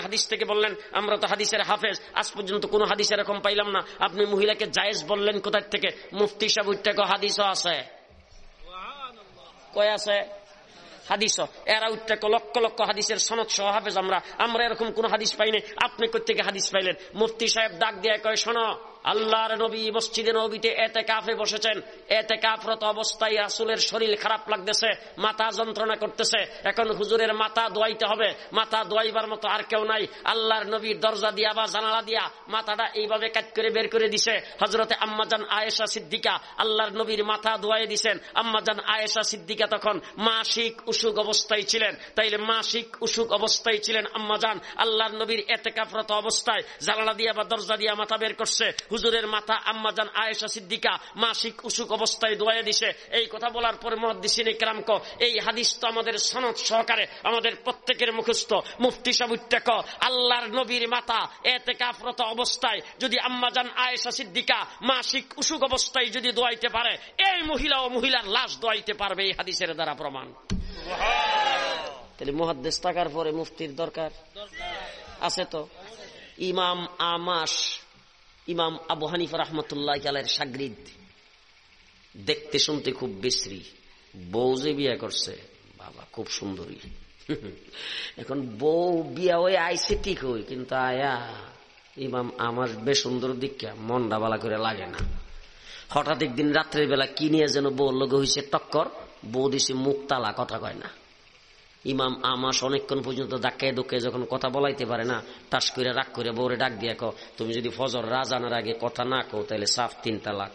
হাদিস হাদিস মহিলাকে জায়েজ বললেন কোথায় থেকে? মুফতি সাহেব হাদিসও আছে। কয় আছে? হাদিস এরা উঠতে লক্ষ লক্ষ হাদিসের সনদ সহ হাফেজ আমরা আমরা এরকম কোন হাদিস পাইনি, আপনি কোথেকে হাদিস পাইলেন। মুফতি সাহেব ডাক দিয়ে কয়, শোনো আল্লাহর নবী মসজিদে নবীতে এতে কাফে বসেছেন, এতে কাফরত অবস্থায় রাসুলের শরীর খারাপ লাগতেছে, মাথা যন্ত্রণা করতেছে। এখন হুজুরের মাথা দোয়াইতে হবে, মাথা দোয়াইবার মতো আর কেউ নাই। আল্লাহর নবীর দরজা দিয়া বা জানালা দিয়া মাথাটা এইভাবে কাট করে বের করে দিছে। হজরতে আম্মাজান আয়েশা সিদ্দিকা আল্লাহর নবীর মাথা দোয়াই দিছেন। আম্মাজান আয়েশা সিদ্দিকা তখন মাসিক উসুক অবস্থায় ছিলেন। তাইলে মাসিক উসুক অবস্থায় ছিলেন আম্মাজান। আল্লাহর নবীর এতে কাফরত অবস্থায় জানালা দিয়া বা দরজা দিয়া মাথা বের করছে। হুজুরের মাথা আম্মাজান আয়েশা সিদ্দিকা মাসিক উসুক অবস্থায় দোয়া দিছে। এই কথা বলার পরে মহাদিসিন ইকরামক এই হাদিস তো আমাদের সনদ সহকারে আমাদের প্রত্যেকের মুখস্থ। মুফতি সাবুত্যাক আল্লাহর নবীর মাথা এতে কাফরত অবস্থায় যদি আম্মাজান আয়েশা সিদ্দিকা মাসিক উসুক অবস্থায় যদি দোয়াইতে পারে, এই মহিলা ও মহিলার লাশ দোয়াইতে পারবে এই হাদিসের দ্বারা প্রমাণ। তাহলে মহাদ্দেশ থাকার পরে মুফতির দরকার? আছে তো? ইমাম আমাস ইমাম আবু হানিফা রহমতুল্লাহ আলের সাগরিদ দেখতে শুনতে খুব বিশ্রী। বউ যে বিয়ে করছে, বাবা খুব সুন্দরী। এখন বউ বিয়া ওই আইসে ঠিক হই কিন্তু আয়া ইমাম আমার বেশ সুন্দর দিকটা মনটা বালা করে লাগে না। হঠাৎ একদিন রাত্রের বেলা কি নিয়ে যেন বউ লগে হয়েছে টক্কর, বউ দিছে মুখ তালা, কথা কয় না। ইমাম আমাস অনেকক্ষণ পর্যন্ত ধাক্কায় ধুকে যখন কথা বলাইতে পারে না, তাস করে রাগ করে বউরে ডাক দিয়ে কো তুমি যদি ফজর রাজানার আগে কথা না কো তাহলে সাফ তিন তালাক।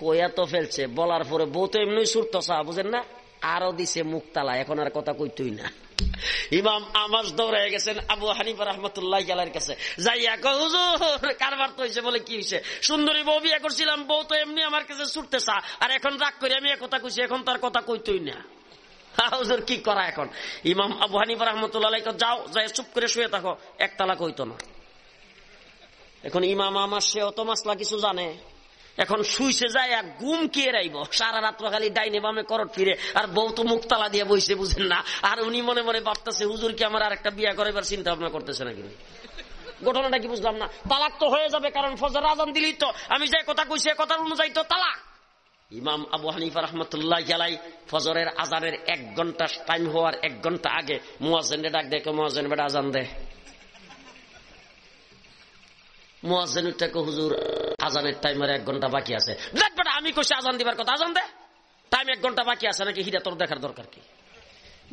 কয়া তো ফেলছে, বলার পরে বউ তো এমনি সুরত চা, বুঝেন না? আরও দিছে মুখ তালা এখন আর কথা কইতই না। ইমাম আমাস দৌড়ে গেছেন আবু হানিফা রহমতুল্লাহ গেলার কাছে। যাইয়া হুজুর, কারবার তো হয়েছে বলে কি হয়েছে সুন্দরী বউ বিয়ে করছিলাম, বউ তো এমনি আমার কাছে ছুটতে চা, আর এখন রাগ করে আমি কথা কইছি, এখন তার কথা কইতই না। কি করা এখন? ইমাম আবু হানিফা যাও যাই চুপ করে শুয়ে থাকো, এক তালাক হইতো না। এখন ইমাম আমার সে অত মাসলা কিছু জানে। এখন শুইছে যায় আর গুম কে রাইব? সারা রাত্র খালি ডাইনে বামে করট ফিরে, আর বউ তো মুখতালা দিয়ে বইছে, বুঝেন না? আর উনি মনে মনে ভাবতেছে, হুজুর কি আমার আর একটা বিয়া করাইবার চিন্তা ভাবনা করতেছে নাকি? ঘটনাটা কি বুঝলাম না? তালাক তো হয়ে যাবে, কারণ ফজর আজান দিলি তো। আমি যে কথা কইছি কথার অনুযায়ী তো তালাক। ইমাম আবু হানিফা রহমতুল্লাহ গেলাই ফজরের আজানের এক ঘণ্টা টাইম হওয়ার এক ঘণ্টা আগে মুয়াজেন ডাক দেখে মুয়াজেন বেটা আজান দে। মুয়াজেনটাকে হুজুর আজানের টাইমের এক ঘণ্টা বাকি আছে। দেখ বেটা আমি কইছি আজান দিবার কথা আজান দে। টাইম এক ঘণ্টা বাকি আছে নাকি হিরা তোর দেখার দরকার কি?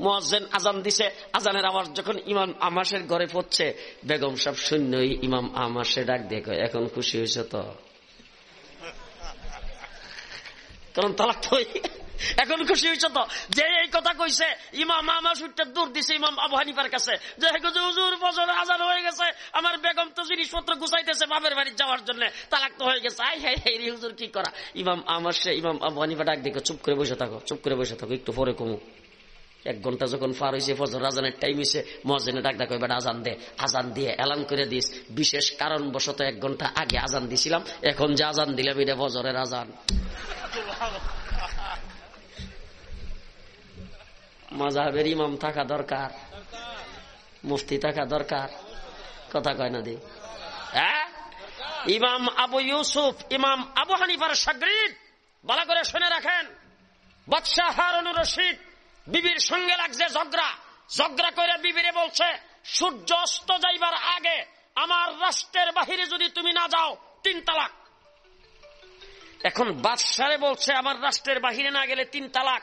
মোয়াজ্জেন আজান দিছে আজানের আওয়াজ যখন ইমাম আমাসের ঘরে পড়ছে বেগম সব শূন্যই ইমাম আমাসে ডাক কয়, এখন খুশি হয়েছে তো? কারণ তালাক তো এখন খুশি হয়েছে তো? যে এই কথা কইছে, ইমাম আমার দূর দিছে ইমাম আবু হানিফার কাছে। যে হুজুর হয়ে গেছে, আমার বেগম তো জিনিসপত্র গুছাইতেছে বাপের বাড়ি যাওয়ার জন্য। তালাক তো হয়ে গেছে। আই হাই হাই হুজুর, কি করা? ইমাম আমার সে, ইমাম আবু হানিফা ডাক দেখো, চুপ করে বসে থাকো, চুপ করে বসে থাকো, একটু পরে কমু। এক ঘণ্টা যখন পার হয়েছে ফজর আজানের টাইম হয়েছে মহাজনে ডাক ডাক এবার আজান দে, আজান দিয়ে এলান করে দিস। বিশেষ কারণ বশত এক ঘণ্টা আগে আজান দিছিলাম। এখন যে আজান দিলাম, এটা ফজরের আজান। মাজাহের ইমাম থাকা দরকার। মুফতি থাকা দরকার। কথা কয় না দি? হ্যাঁ? ইমাম আবু ইউসুফ, ইমাম আবু হানিফার সাগরিদ, ভালো করে শুনে রাখেন। বাদশাহ হারুন রশিদ বিবির সঙ্গে লাগছে ঝগড়া। ঝগড়া করে বিবিরে বলছে, সূর্য অস্ত যাইবার আগে আমার রাষ্ট্রের বাহিরে যদি তুমি না যাও, তিন তালাক। এখন বাদশারে বলছে, আমার রাষ্ট্রের বাহিরে না গেলে তিন তালাক।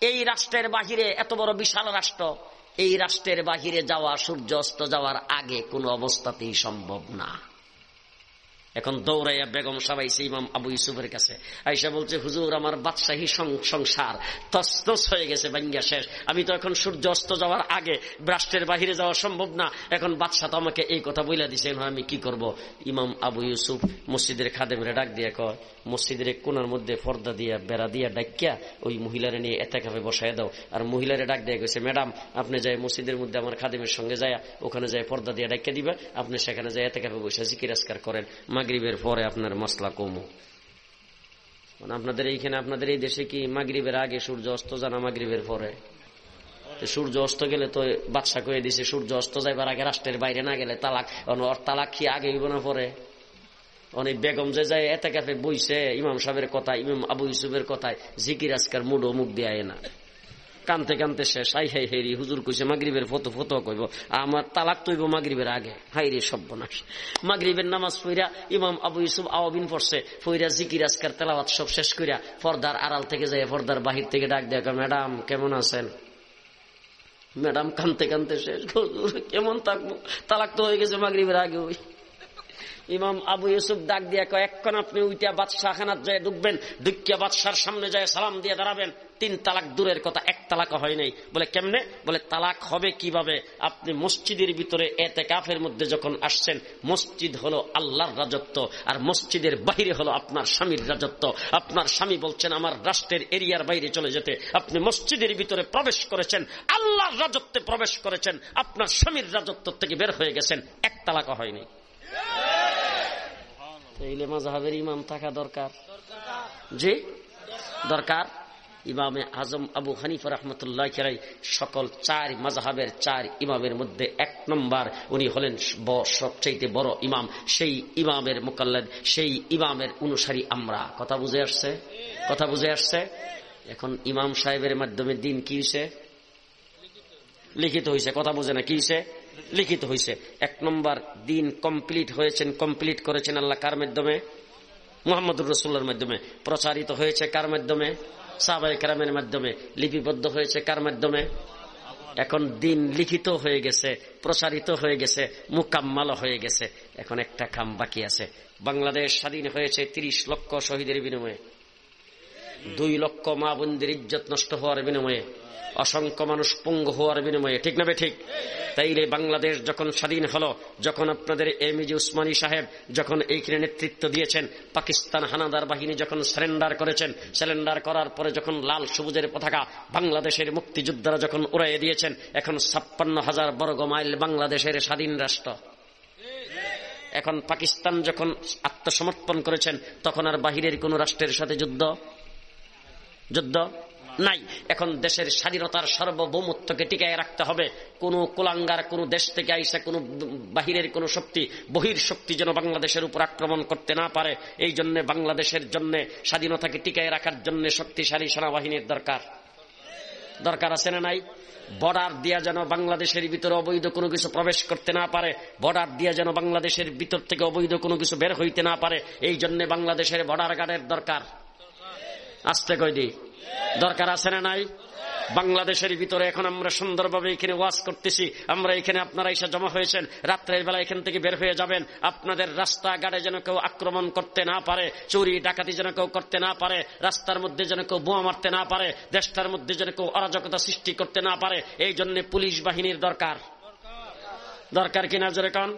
এই রাষ্ট্রের বাহিরে এত বড় বিশাল রাষ্ট্র, এই রাষ্ট্রের বাহিরে যাওয়া, সূর্য অস্ত যাওয়ার আগে কোনো অবস্থাতেই সম্ভব না। এখন দৌড়াইয়া বেগম সাবাইছে ইমাম আবু ইউসুফের কাছে। আইসা বলছে, হুজুর, আমার বাদশাহী সংসার তস্তস হয়ে গেছে বাঙ্গা শেষ। আমি তো এখন সূর্য অস্ত যাওয়ার আগে রাষ্ট্রের বাহিরে যাওয়া সম্ভব না। এখন বাদশাহ তো আমাকে এই কথা বইলা দিছে। আমি কি করব? ইমাম আবু ইউসুফ মসজিদের খাদেমরে ডাক দিয়ে কয় মসজিদের এক কোনার মধ্যে পর্দা দিয়া, বেড়া দিয়া ডাকিয়া ওই মহিলারে নিয়ে এতে কাপে বসায় দাও। আর মহিলারে ডাক দিয়ে গেছে ম্যাডাম, আপনি যাই মসজিদের মধ্যে আমার খাদেমের সঙ্গে যায় ওখানে যায় পর্দা দিয়ে ডাকিয়া দিবে, আপনি সেখানে যায় এতে কাপে বসে জিকিরাজকার করেন। মাগরীবের পরে আপনার মশলা কমু। মানে আপনাদের এইখানে, আপনাদের এই দেশে কি মাগরীবের আগে সূর্য অস্ত জানা মাগরীবের পরে? সূর্য অস্ত গেলে তো বাদশা কয়ে দিছে, সূর্য অস্ত যাইবার আগে রাষ্ট্রের বাইরে না গেলে তালাক তালাক কি আগে হইব না পরে? অনেক বেগম যে যায় এতে কাফে বইছে, ইমাম সাহেবের কথা ইমাম আবু ইউসুফের কথায়, জিকির আজকার মুডো মুখ দিয়ে না। কানতে কানতে শেষ, হাই হাই হেরি হুজুর কইছে, মাগরিবের ফটো ফটো কইব। আমার তালাক তৈব মাগরিবের আগে। হাই রে সব্যনাশ মাগরিবের নামাজ ফইরা ইমাম আবু ইউসুফ আওয়াবিন পড়ছে ফইরা জিকির আজকার তেলাওয়াত সব শেষ কইরা ফর্দার আড়াল থেকে যায় ফর্দার বাহির থেকে ডাক দেখা ম্যাডাম, কেমন আছেন? ম্যাডাম, কানতে কানতে শেষ, হুজুর, কেমন থাকব? তালাক তো হয়ে গেছে মাগরিবের আগে ওই। ইমাম আবু ইউসুফ ডাক দিয়া কয়েকক্ষণ আপনি উইটা বাদশাহ খানাত যায় ঢুকবেন দুঃখিয়া বাদশার সামনে যায় সালাম দিয়ে দাঁড়াবেন, তিন তালাক দূরের কথা, এক তালাক হয় নাই। বলে, কেমনে? বলে, তালাক হবে কীভাবে? আপনি মসজিদের ভিতরে এতে কাফের মধ্যে যখন আসছেন, মসজিদ হলো আল্লাহর রাজত্ব, আর মসজিদের বাইরে হলো আপনার স্বামীর রাজত্ব। আপনার স্বামী বলছেন, আমার রাষ্ট্রের এরিয়ার বাইরে চলে যেতে। আপনি মসজিদের ভিতরে প্রবেশ করেছেন, আল্লাহর রাজত্বে প্রবেশ করেছেন, আপনার স্বামীর রাজত্ব থেকে বের হয়ে গেছেন, এক তালাক হয়নি তাইলে মাজাহাবের ইমাম থাকা দরকার। জি? দরকার? ইমামে আজম আবু হানিফা রহমতুল্লাহ খেরাই সকল চার মাজাহাবের চার ইমামের মধ্যে এক নম্বর উনি হলেন সবচাইতে বড় ইমাম। সেই ইমামের মোকাল্লাদ, সেই ইমামের অনুসারী আমরা। কথা বুঝে আসছে? কথা বুঝে আসছে? এখন ইমাম সাহেবের মাধ্যমে দিন কি হয়েছে লিখিত হয়েছে কথা বুঝে না, কি হয়েছে লিখিত হয়েছে এক নম্বর, দিন কমপ্লিট হয়েছেন, কমপ্লিট করেছেন আল্লাহ কার মাধ্যমে? মোহাম্মদুর রসুল্লার মাধ্যমে। প্রচারিত হয়েছে কার মাধ্যমে? সাবাই কারামের মাধ্যমে। লিপিবদ্ধ হয়েছে কার মাধ্যমে? এখন দিন লিখিত হয়ে গেছে প্রসারিত হয়ে গেছে, মুকাম্মাল হয়ে গেছে। এখন একটা কাম বাকি আছে। বাংলাদেশ স্বাধীন হয়েছে ৩০ লক্ষ শহীদের বিনিময়ে। দুই লক্ষ মা বন্দির ইজ্জত নষ্ট হওয়ার বিনিময়ে, অসংখ্য মানুষ পঙ্গু হওয়ার বিনিময়ে, ঠিক না ঠিক? তাইলে বাংলাদেশ যখন স্বাধীন হলো, যখন আপনাদের এম ইজি উসমানী সাহেব যখন এইখানে নেতৃত্ব দিয়েছেন, পাকিস্তান হানাদার বাহিনী যখন সারেন্ডার করেছেন সারেন্ডার করার পরে যখন লাল সবুজের পতাকা বাংলাদেশের মুক্তিযোদ্ধারা যখন উড়াইয়ে দিয়েছেন, এখন ছাপ্পান্ন হাজার বর্গ মাইল বাংলাদেশের স্বাধীন রাষ্ট্র। এখন পাকিস্তান যখন আত্মসমর্পণ করেছেন, তখন আর বাহিরের কোন রাষ্ট্রের সাথে যুদ্ধ? যুদ্ধ নাই। এখন দেশের স্বাধীনতার সার্বভৌমত্বকে টিকায় রাখতে হবে। কোন কুলাঙ্গার কোন দেশ থেকে আইসা কোন বাহিরের কোন শক্তি, বহির শক্তি যেন বাংলাদেশের উপর আক্রমণ করতে না পারে, এই জন্য বাংলাদেশের জন্য, স্বাধীনতাকে টিকায় রাখার জন্য শক্তিশালী সেনাবাহিনীর দরকার। দরকার আছে না নাই? বর্ডার দিয়া যেন বাংলাদেশের ভিতরে অবৈধ কোনো কিছু প্রবেশ করতে না পারে বর্ডার দিয়া যেন বাংলাদেশের ভিতর থেকে অবৈধ কোনো কিছু বের হইতে না পারে, এই জন্য বাংলাদেশের বর্ডার গার্ডের দরকার। আসতে কই দিই দরকার আছে না নাই? বাংলাদেশের ভিতরে এখন আমরা সুন্দরভাবে এখানে ওয়াজ করতেছি। আমরা এখানে আপনারা এসে জমা হয়েছেন। রাত্রের বেলা এখান থেকে বের হয়ে যাবেন। আপনাদের রাস্তাঘাটে যেন কেউ আক্রমণ করতে না পারে, চুরি, ডাকাতি যেন কেউ করতে না পারে, রাস্তার মধ্যে যেন কেউ বোমা মারতে না পারে, দেশটার মধ্যে যেন কেউ অরাজকতা সৃষ্টি করতে না পারে এই জন্য পুলিশ বাহিনীর দরকার। দরকার কিনা জোরে কন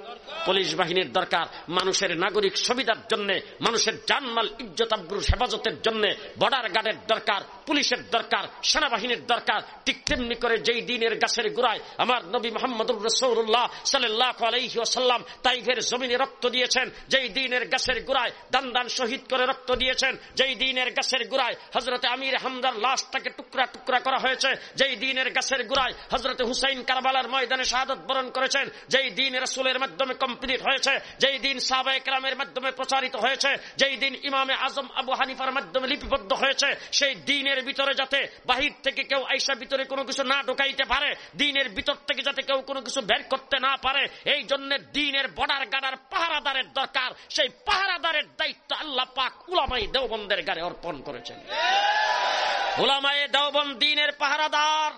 পুলিশ বাহিনীর দরকার। মানুষের নাগরিক সুবিধার জন্য, মানুষের জানমাল ইজ্জতাব্রু হেফাজতের জন্য বর্ডার গার্ডের দরকার, পুলিশের দরকার, সেনাবাহিনীর দরকার। ঠিক তেমনি করে যেই দিনের গাছের গোড়ায় আমার নবী মোহাম্মদুর রসৌল্লাহ সাল্লাহ আলাইসাল্লাম তাইফের জমিনে রক্ত দিয়েছেন, যেই দিনের গাছের গোড়ায় দান দান শহীদ করে রক্ত দিয়েছেন, যেই দিনের গাছের গোড়ায় হজরতে আমির হামদার লাশটাকে টুকরা টুকরা করা হয়েছে, যেই দিনের গাছের গোড়ায় হজরতে হুসাইন কারবালার ময়দানে শাহাদত বরণ করেছেন যেই দিন রসুলের মাধ্যমে কমপ্লিট হয়েছে, যেই দিন সাবা একরামের মাধ্যমে প্রচারিত হয়েছে, যেই দিন ইমামে আজম আবু হানিফার মাধ্যমে লিপিবদ্ধ হয়েছে, সেই দিনের ভিতরে যাতে বাহির থেকে কেউ আইসা ভিতরে কোনো কিছু না ঢুকাইতে পারে, দিনের ভিতর থেকে যাতে কেউ কোনো কিছু বের করতে না পারে, এই জন্য দিনের বর্ডার গাড়ার পাহারাদারের দরকার। সেই পাহারাদারের দায়িত্ব আল্লাহ পাক উলামাই দেওবন্দের গাড়ে অর্পণ করেছেন। উলামাই দেওবন্দ দিনের পাহারাদার।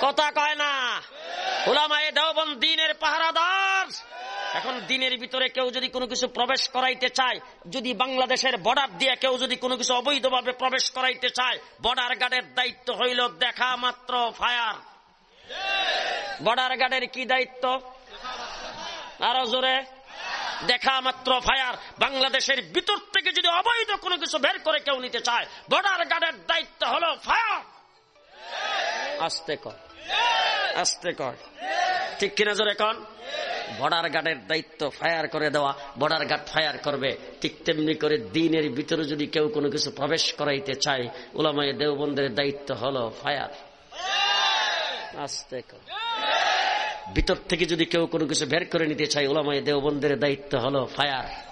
কথা কয় না। ওলামায়ে দেওবন দিনের পাহারাদার। এখন দিনের ভিতরে কেউ যদি কোনো কিছু প্রবেশ করাইতে চায়, যদি বাংলাদেশের বর্ডার দিয়ে কেউ যদি কোনো কিছু অবৈধভাবে প্রবেশ করাইতে চায়, বর্ডার গার্ডের দায়িত্ব হইল দেখা মাত্র ফায়ার। বর্ডার গার্ডের কি দায়িত্ব? আরও জোরে। দেখা মাত্র ফায়ার। বাংলাদেশের ভিতর থেকে যদি অবৈধ কোনো কিছু বের করে কেউ নিতে চায়, বর্ডার গার্ডের দায়িত্ব হলো ফায়ার। আস্তে কর। আস্তে কর। ঠিক কিনা জোরে কন? বর্ডার গার্ডের দায়িত্ব ফায়ার করে দেওয়া, বর্ডার গার্ড ফায়ার করবে। ঠিক তেমনি করে দিনের ভিতরে যদি কেউ কোনো কিছু প্রবেশ করাইতে চায় ওলামায় দেওবন্দের দায়িত্ব হলো ফায়ার আস্তে কর। ভিতর থেকে যদি কেউ কোনো কিছু বের করে নিতে চায় ওলামায় দেওবন্দের দায়িত্ব হলো ফায়ার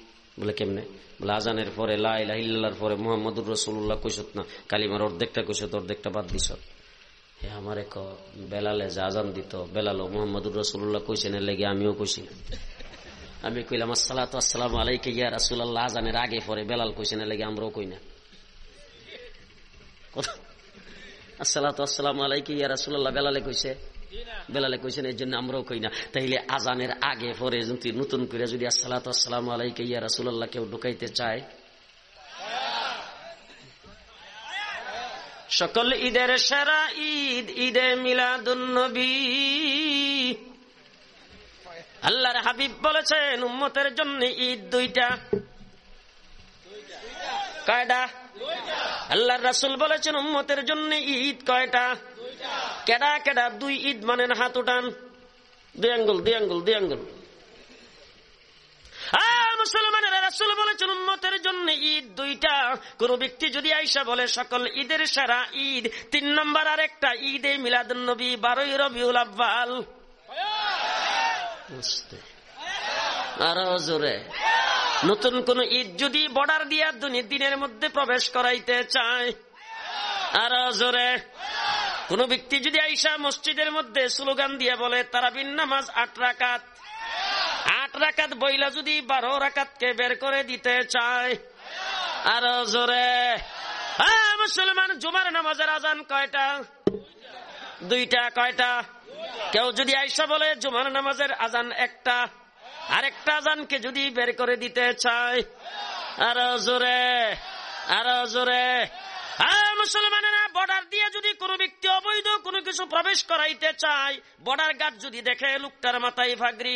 বলে কেমনে? বলে আজানের পরে লাইলাহিল্লার পরে মোহাম্মদুর রসুল্লাহ কইসত না। কালিমার অর্ধেকটা কইসত, অর্ধেকটা বাদ দিস হে আমার এক বেলালে যে আজান দিত বেলালো মোহাম্মদুর রসুল্লাহ কইছেন লেগে আমিও কইছি না আমি কইলাম, আসসালাতু আসসালাম আলাইকে ইয়া রাসুল্লাহ আজানের আগে পরে বেলাল কইছেন লেগে আমরাও কই না। আসসালাতু আসসালাম আলাইকে ইয়া রাসুল্লাহ বেলালে কইছে। বেলালে কইছেন এই জন্য আমরাও কই না। তাইলে আজানের আগে পরে নতুন করে যদি আসসালাতু আসসালাম আলাইকে ইয়া রাসুল্লাহ কেউ ঢুকাইতে চায়। সকল ঈদের সেরা ঈদ, ঈদে মিলাদুন্নবী আল্লাহর হাবিব বলেছেন, উম্মতের জন্য ঈদ দুইটা। কয়টা? আল্লাহর রাসুল বলেছেন, উম্মতের জন্য ঈদ কয়টা? কেডা কেডা, দুই ঈদ মানেন হাত উঠান? দুই আঙ্গুল দুই আঙ্গুল দুই আঙ্গুল। রাসুল বলেছেন উন্মতের জন্য ঈদ দুইটা। কোন ব্যক্তি যদি আইসা বলে, সকল ঈদের সারা ঈদ। তিন নম্বর আর একটা ঈদ এ মিলাদ নবী বারোই রবিউল আব্বাল আরও জোরে। নতুন কোন ঈদ যদি বর্ডার দিয়া দিনের মধ্যে প্রবেশ করাইতে চায়, আরও জোরে। কোন ব্যক্তি যদি আইসা মসজিদের মধ্যে স্লোগান দিয়ে বলে তারা বিন নামাজ আট রাকাত। আট রাকাত বইলা যদি বারো রাকাতকে বের করে দিতে চায়, আরও জোরে। মুসলমান, জুমার নামাজের আজান কয়টা? দুইটা কয়টা? কেউ যদি আইসা বলে, জুমার নামাজের আজান একটা, আরেকটা আজানকে যদি বের করে দিতে চায়, আরও জোরে আরও জোরে। মুসলমানেরা বর্ডার দিয়ে যদি কোনো ব্যক্তি অবৈধ কোনো কিছু প্রবেশ করাইতে চায় বর্ডার গার্ড যদি দেখে মাথায় ফাগরি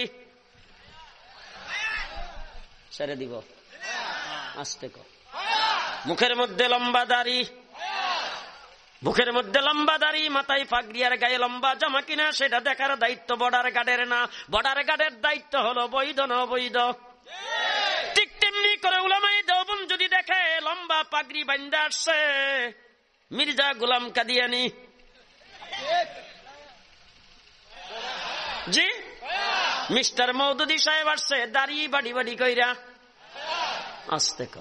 ছেড়ে দিব। আসতে মুখের মধ্যে লম্বা দাড়ি। মুখের মধ্যে লম্বা মাথায় ফাগরি আর গায়ে লম্বা জামা কিনা, সেটা দেখার দায়িত্ব বর্ডার গার্ডের না। বর্ডার গার্ডের দায়িত্ব হলো বৈধ না অবৈধ? ঠিক তেমনি করে উলামাই দেবন যদি লম্বা পাগড়ি বান্দা আসছে। মির্জা গুলাম কাদিয়ানি। জি? মিস্টার মৌদুদি সাহেব আসছে, দাড়ি বাড়ি বাড়ি কইরা। আসতে ক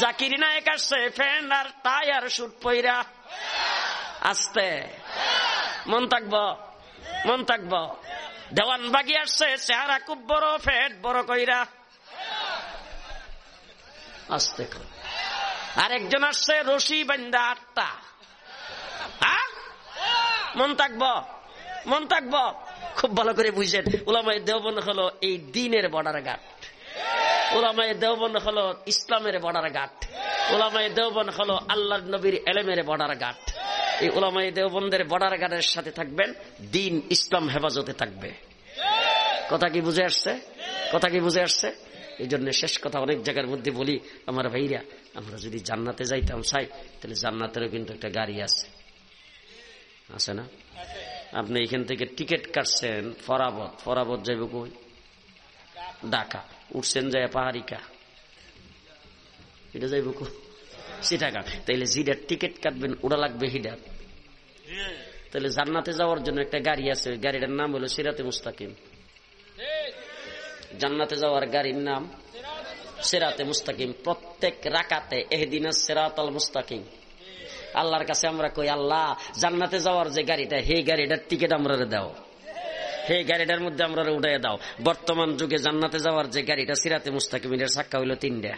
জাকির নায়ক আসছে, ফ্যান আর টাই আর শুট পইরা। আসতে। মন থাকব মন থাকব। দেওয়ান বাগি আসছে, চেহারা খুব বড়, ফ্যাট বড় কইরা। আসতে ক আরেকজন আসছে, রশি বান্দা আটটা। মন থাকব? মন থাকব? খুব ভালো করে বুঝছেন। ওলামাই দেওবন হলো এই দিনের বর্ডার ঘাট ওলামাই দেওবন হলো ইসলামের বর্ডার ঘাট ওলামাই দেওবন হলো আল্লাহ নবীর এলেমের বর্ডার ঘাট এই ওলামাই দেওবন্দের বর্ডার ঘাটের সাথে থাকবেন, দিন ইসলাম হেফাজতে থাকবে। কথা কি বুঝে আসছে? কথা কি বুঝে আসছে? এই জন্য শেষ কথা অনেক জায়গার মধ্যে বলি, আমার ভাইরা আমরা যদি জান্নাতে যাইতাম, চাই, তাহলে জান্নাতেরও কিন্তু একটা গাড়ি আছে। আছে না? আপনি এখান থেকে টিকিট কাটছেন, ফরাবত। ফরাবত যাইব কই? ঢাকা। উঠছেন যায় পাহাড়িকা এটা যাইব কই? সিটাকা তাইলে জিডার টিকিট কাটবেন ওটা লাগবে হিডার তাহলে জান্নাতে যাওয়ার জন্য একটা গাড়ি আছে গাড়িটার নাম হলো সিরাতে মুস্তাকিম। জান্নাতে যাওয়ার গাড়ির নাম সেরাতে মুস্তাকিম, প্রত্যেক রাকাতে এহদিনা সেরাতাল মুস্তাকিম। আল্লাহর কাছে আমরা কই, আল্লাহ, জান্নাতে যাওয়ার যে গাড়িটা হে গাড়িটার টিকিট আমরা দাও। হে গাড়িটার মধ্যে আমরা উঠাই দাও। বর্তমান যুগে জান্নাতে যাওয়ার যে গাড়িটা, সিরাতে মুস্তাকিমের চাক্কা হইল তিনটা।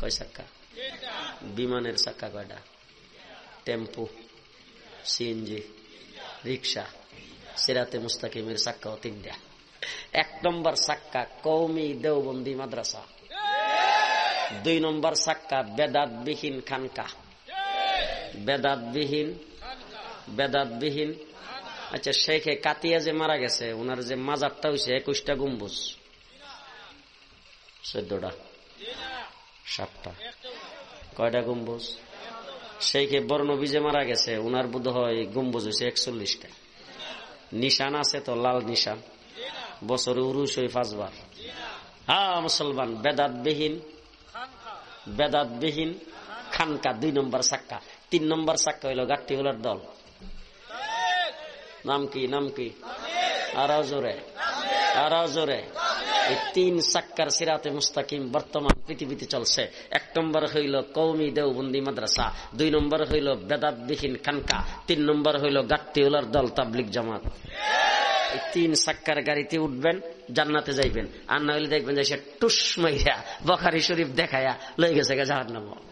কয় চাক্কা? বিমানের চাক্কা কয়টা? টেম্পু, সিএনজি রিক্সা সিরাতে মুস্তাকিমের চাক্কাও তিনটা। এক নম্বর সাক্কা কৌমি দেওবন্দি মাদ্রাসা। দুই নম্বর চাক্কা বেদাতবিহীন খানকা। বেদাতবিহীন বেদাতবিহীন। আচ্ছা শেখে কাতিয়া যে মারা গেছে ওনার যে মাজারটা হয়েছে একুশটা গম্বুজ। চোদ্দটা। সাতটা। কয়টা গম্বুজ? শেখে বর্ণবী যে মারা গেছে ওনার বোধ হয় গম্বুজ হয়েছে একচল্লিশটা। নিশান আছে তো, লাল নিশান। বছরে উরুষ হয়ে পাঁচবার। হ্যাঁ মুসলমান, বেদাতবিহীন বেদাতবিহীন, খানকা, দুই নম্বর সাক্কা। তিন নম্বর সাক্কা হইল গাঠটি হলার দল। নাম কি নাম কি? আরও জোরে। আরও জোরে। এই তিন সাক্কার সিরাতে মুস্তাকিম বর্তমান পৃথিবীতে চলছে। এক নম্বর হইল কৌমি দেওবন্দি মাদ্রাসা, দুই নম্বর হইল বেদাতবিহীন খানকা, তিন নম্বর হইল গাট্টিউলার দল তাবলিক জামাত। তিন সাক্কার গাড়িতে উঠবেন, জান্নাতে যাইবেন। আর না হলে দেখবেন যে সে টুস মাইয়া বখারি শরীফ দেখায়া লই গেছে জাহার নাম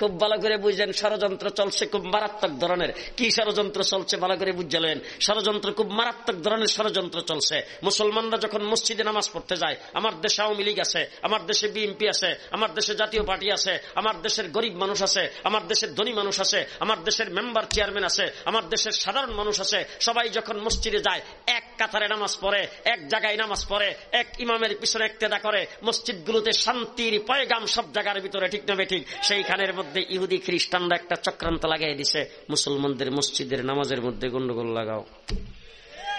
খুব ভালো করে বুঝলেন, ষড়যন্ত্র চলছে খুব মারাত্মক ধরনের। কি ষড়যন্ত্র চলছে ভালো করে বুঝলেন? ষড়যন্ত্র খুব মারাত্মক ধরনের ষড়যন্ত্র চলছে। মুসলমানরা যখন মসজিদে নামাজ পড়তে যায়, আমার দেশে আওয়ামী লীগ আছে, আমার দেশে বিএনপি আছে, আমার দেশে জাতীয় পার্টি আছে, আমার দেশের গরিব মানুষ আছে, আমার দেশের ধনী মানুষ আছে, আমার দেশের মেম্বার চেয়ারম্যান আছে, আমার দেশের সাধারণ মানুষ আছে, সবাই যখন মসজিদে যায়, এক কাতারে নামাজ পড়ে, এক জায়গায় নামাজ পড়ে, এক ইমামের পিছনে একতেদা করে, মসজিদগুলোতে শান্তির পয়গাম সব জায়গার ভিতরে ঠিক না ঠিক, সেইখানের মধ্যে মধ্যে ইহুদি খ্রিস্টানরা একটা চক্রান্ত লাগাই দিছে, মুসলমানদের মসজিদের নামাজের মধ্যে গন্ডগোল লাগাও।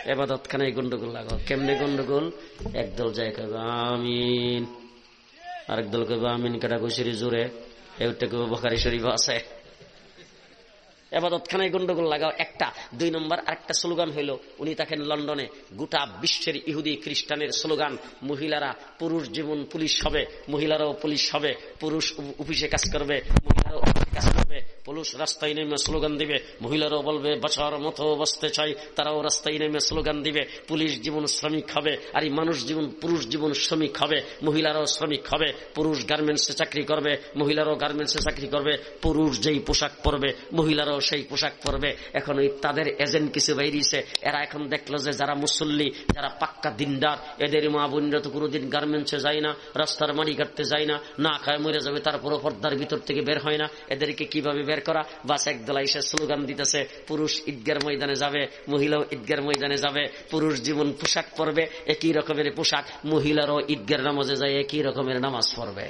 এবাদত খানায় গন্ডগোল লাগাও। কেমনে গন্ডগোল? একদল যায় কবে আমিন। আরেক দল কবে আমিন। কেটা ঘুষির জোরে? এটা কবে বখারি শরীফ আছে। এবাদতখানায় গন্ডগোল লাগাও, একটা। দুই নম্বর, আরেকটা স্লোগান হইল, উনি থাকেন লন্ডনে গোটা বিশ্বের ইহুদি খ্রিস্টানের স্লোগান, মহিলারা পুরুষ যেমন পুলিশ হবে, মহিলারাও পুলিশ হবে, পুরুষ অফিসে কাজ করবে, মহিলারাও কাজ করবে পুলিশ রাস্তায় নেমে স্লোগান দিবে মহিলারাও বলবে, বাঁচার মতো বসতে চাই। তারাও রাস্তায় নেমে স্লোগান দিবে, পুলিশ জীবন শ্রমিক হবে, আর এই মানুষ জীবন, পুরুষ জীবন শ্রমিক হবে, মহিলারাও শ্রমিক হবে, পুরুষ গার্মেন্টসে চাকরি করবে, মহিলারাও গার্মেন্টসে চাকরি করবে, পুরুষ যেই পোশাক পরবে, মহিলারাও সেই পোশাক পরবে। এখন ওই তাদের এজেন্ট কিছু বেরিয়েছে এরা এখন দেখল যে যারা মুসল্লি, যারা পাক্কা দিনদার, এদের মা বোনরা তো কোনোদিন গার্মেন্টসে যায় না, রাস্তার মারি কাটতে যায় না না খায় মরে যাবে, তারপরও পর্দার ভিতর থেকে বের হয় না। এদেরকে কীভাবে বের করা? বাস একদলা এসে স্লোগান দিতেছে, পুরুষ ঈদগার ময়দানে যাবে, মহিলাও ঈদগার ময়দানে যাবে, পুরুষ জীবন পোশাক পরবে, একই রকমের পোশাক, মহিলারও ঈদগার নামাজে যায়, একই রকমের নামাজ পড়বে।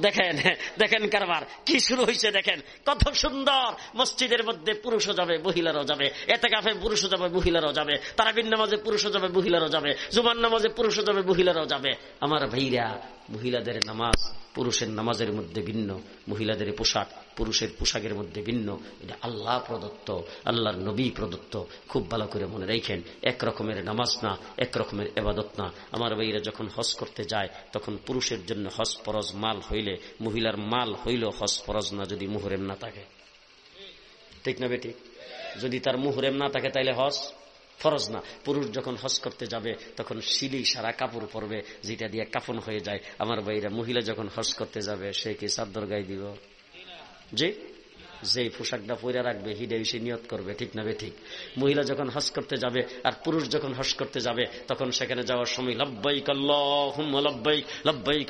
দেখেন দেখেন কারবার, কি শুরু হয়েছে দেখেন, কত সুন্দর, মসজিদের মধ্যে পুরুষও যাবে, মহিলারও যাবে এতে কাফে পুরুষও যাবে, মহিলারও যাবে তারাবিন নামাজে পুরুষও যাবে, মহিলারও যাবে জুমান নামাজে পুরুষও যাবে, মহিলারও যাবে। আমার ভাইরা মহিলাদের নামাজ পুরুষের নামাজের মধ্যে ভিন্ন, মহিলাদের পোশাক পুরুষের পোশাকের মধ্যে ভিন্ন। এটা আল্লাহ প্রদত্ত, আল্লাহর নবী প্রদত্ত। খুব ভালো করে মনে রেখেন, এক রকমের নামাজ না, এক রকমের এবাদত না। আমার ভাইরা যখন হজ করতে যায়, তখন পুরুষের জন্য হজ ফরজ মাল হইলে, মহিলার মাল হইল হজ ফরজ না যদি মুহরেম না থাকে। ঠিক না বেটি? যদি তার মুহরেম না থাকে তাইলে হজ ফরজ না। পুরুষ যখন হজ করতে যাবে, তখন শিলি সারা কাপড় পরবে, যেটা দিয়ে কাফন হয়ে যায়। আমার ভাইরা, মহিলা যখন হজ করতে যাবে, সে কি চাদর গায়ে দিব? জি? যে পোশাকটা পরে রাখবে হিডে সে নিয়ত করবে, ঠিক না ঠিক? মহিলা যখন হস করতে যাবে, আর পুরুষ যখন হজ করতে যাবে, তখন সেখানে যাওয়ার সময় লব্বাইক লব্বাইক লব্বাইক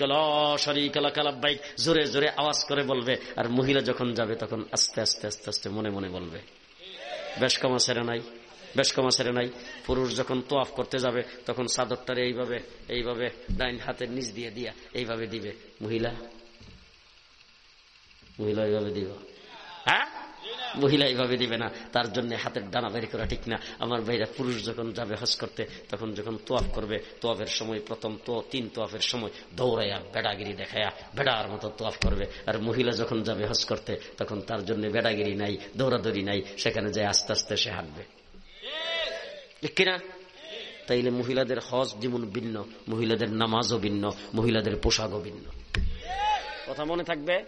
শরিক লব্বাইক, জোরে জোরে আওয়াজ করে বলবে। আর মহিলা যখন যাবে, তখন আস্তে আস্তে আস্তে আস্তে মনে মনে বলবে। বেশ কমা সেরে নাই? বেশ কমা নাই। পুরুষ যখন তোয়াফ করতে যাবে, তখন চাদরটারে এইভাবে এইভাবে ডাইন হাতের নিচ দিয়ে দিয়া এইভাবে দিবে। মহিলা? মহিলা এইভাবে দিব? হ্যাঁ? মহিলা এইভাবে দিবে না। তার জন্য হাতের ডানা বের করা ঠিক না। আমার ভাইরা পুরুষ যখন যাবে হজ করতে, তখন যখন তোয়াফ করবে, তোয়াফের সময় প্রথম তো, তিন তোয়াফের সময় দৌড়াইয়া, বেড়াগিরি দেখায়া বেড়ার মতো তোয়াফ করবে। আর মহিলা যখন যাবে হজ করতে, তখন তার জন্য বেড়াগিরি নাই, দৌড়াদৌড়ি নাই, সেখানে যায় আস্তে আস্তে সে হাঁটবে। কিনা তাইলে মহিলাদের হজ যেমন ভিন্ন, মহিলাদের নামাজও ভিন্ন, মহিলাদের পোশাকও ভিন্ন। কথা মনে থাকবে?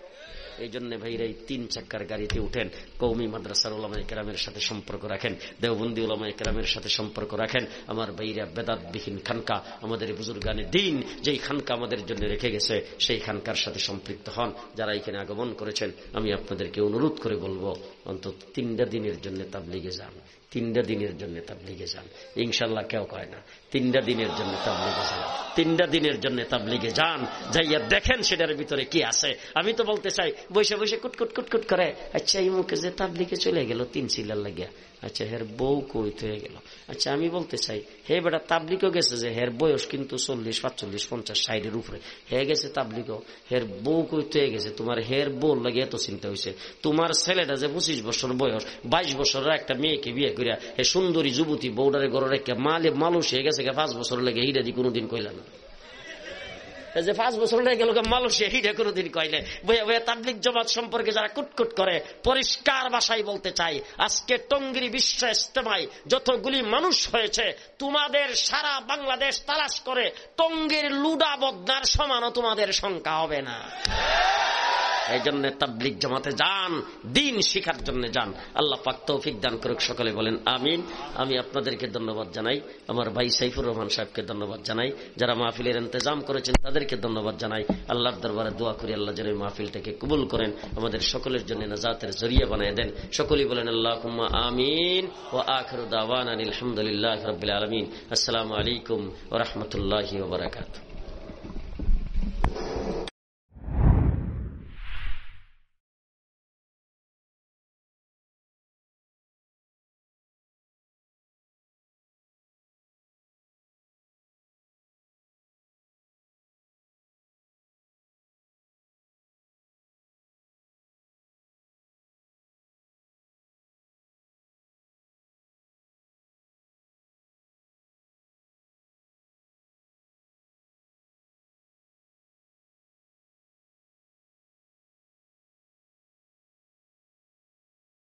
এই জন্য ভাইরা এই তিন চাক্কার গাড়িতে উঠেন কৌমি মাদ্রাসার ওলামাই কেরামের সাথে সম্পর্ক রাখেন, দেওবন্দি ওলামাই কেরামের সাথে সম্পর্ক রাখেন। আমার ভাইরা বেদাতবিহীন খানকা, আমাদের বুজুর্গানে দিন যেই খানকা আমাদের জন্য রেখে গেছে, সেই খানকার সাথে সম্পৃক্ত হন। যারা এখানে আগমন করেছেন, আমি আপনাদেরকে অনুরোধ করে বলব, অন্তত তিনটা দিনের জন্য তাবলিগে যান। তিনটা দিনের জন্য তাবলিগে যান। ইনশাল্লাহ কেউ কয় না, তিনটা দিনের জন্য তাবলিগে যান। তিনটা দিনের জন্য তাবলিগে যান, যাইয়া দেখেন সেটার ভিতরে কি আছে। আমি তো বলতে চাই, বসে বসে কুটকুট কুটকুট করে আচ্ছা এই মুখে যে তাবলিগে চলে গেল, তিন সিলার লাগিয়া। আচ্ছা হের বউ কইত হয়ে গেল। আচ্ছা আমি বলতে চাই, হে বেটা তাবলিকও গেছে যে হের বয়স কিন্তু চল্লিশ, পাঁচচল্লিশ, পঞ্চাশ, ষাটের উপরে। হে গেছে তাবলিকও হের বউ কইত হয়ে গেছে, তোমার হের বউ লাগে এত চিন্তা হয়েছে তোমার ছেলেটা যে পঁচিশ বছর বয়স, বাইশ বছরের একটা মেয়েকে বিয়ে করিয়া হে সুন্দরী যুবতী বৌডারে গড়ে রেখে মালে মালুস হয়ে গেছে পাঁচ বছর লেগে হিরা দি কোনোদিন কইলা না। যে পাঁচ বছর হয়ে গেল মালয়েশিয়া হিডে কোনোদিন কইলে বইয়া বইয়া তাবলিক জমাত সম্পর্কে যারা কুটকুট করে, পরিষ্কার ভাষায় বলতে চাই, আজকে টঙ্গিরি বিশ্ব ইস্তেমায় যতগুলি মানুষ হয়েছে, তোমাদের সারা বাংলাদেশ তালাশ করে, টঙ্গির লুডা বদনার সমানও তোমাদের সংখ্যা হবে না। এই জন্য তাবলিক জমাতে যান, দিন শিখার জন্য যান। আল্লাহ পাক তৌফিক দান করুক, সকলে বলেন আমিন। আমি আপনাদেরকে ধন্যবাদ জানাই, আমার ভাই সাইফুর রহমান সাহেবকে ধন্যবাদ জানাই, যারা মাহফিলের ইন্তজাম করেছেন তাদেরকে ধন্যবাদ জানাই। আল্লাহর দরবারে দোয়া করি, আল্লাহ যেন মাহফিলটাকে কবুল করেন, আমাদের সকলের জন্য নাজাতের জরিয়া বানিয়ে দেন। সকলেই বলেন আল্লাহ আমিন ও আখর দাওয়ান আলহামদুলিল্লাহ রবিল আলমিন। আসসালামু আলাইকুম ও রহমতুল্লাহ বারাকাতু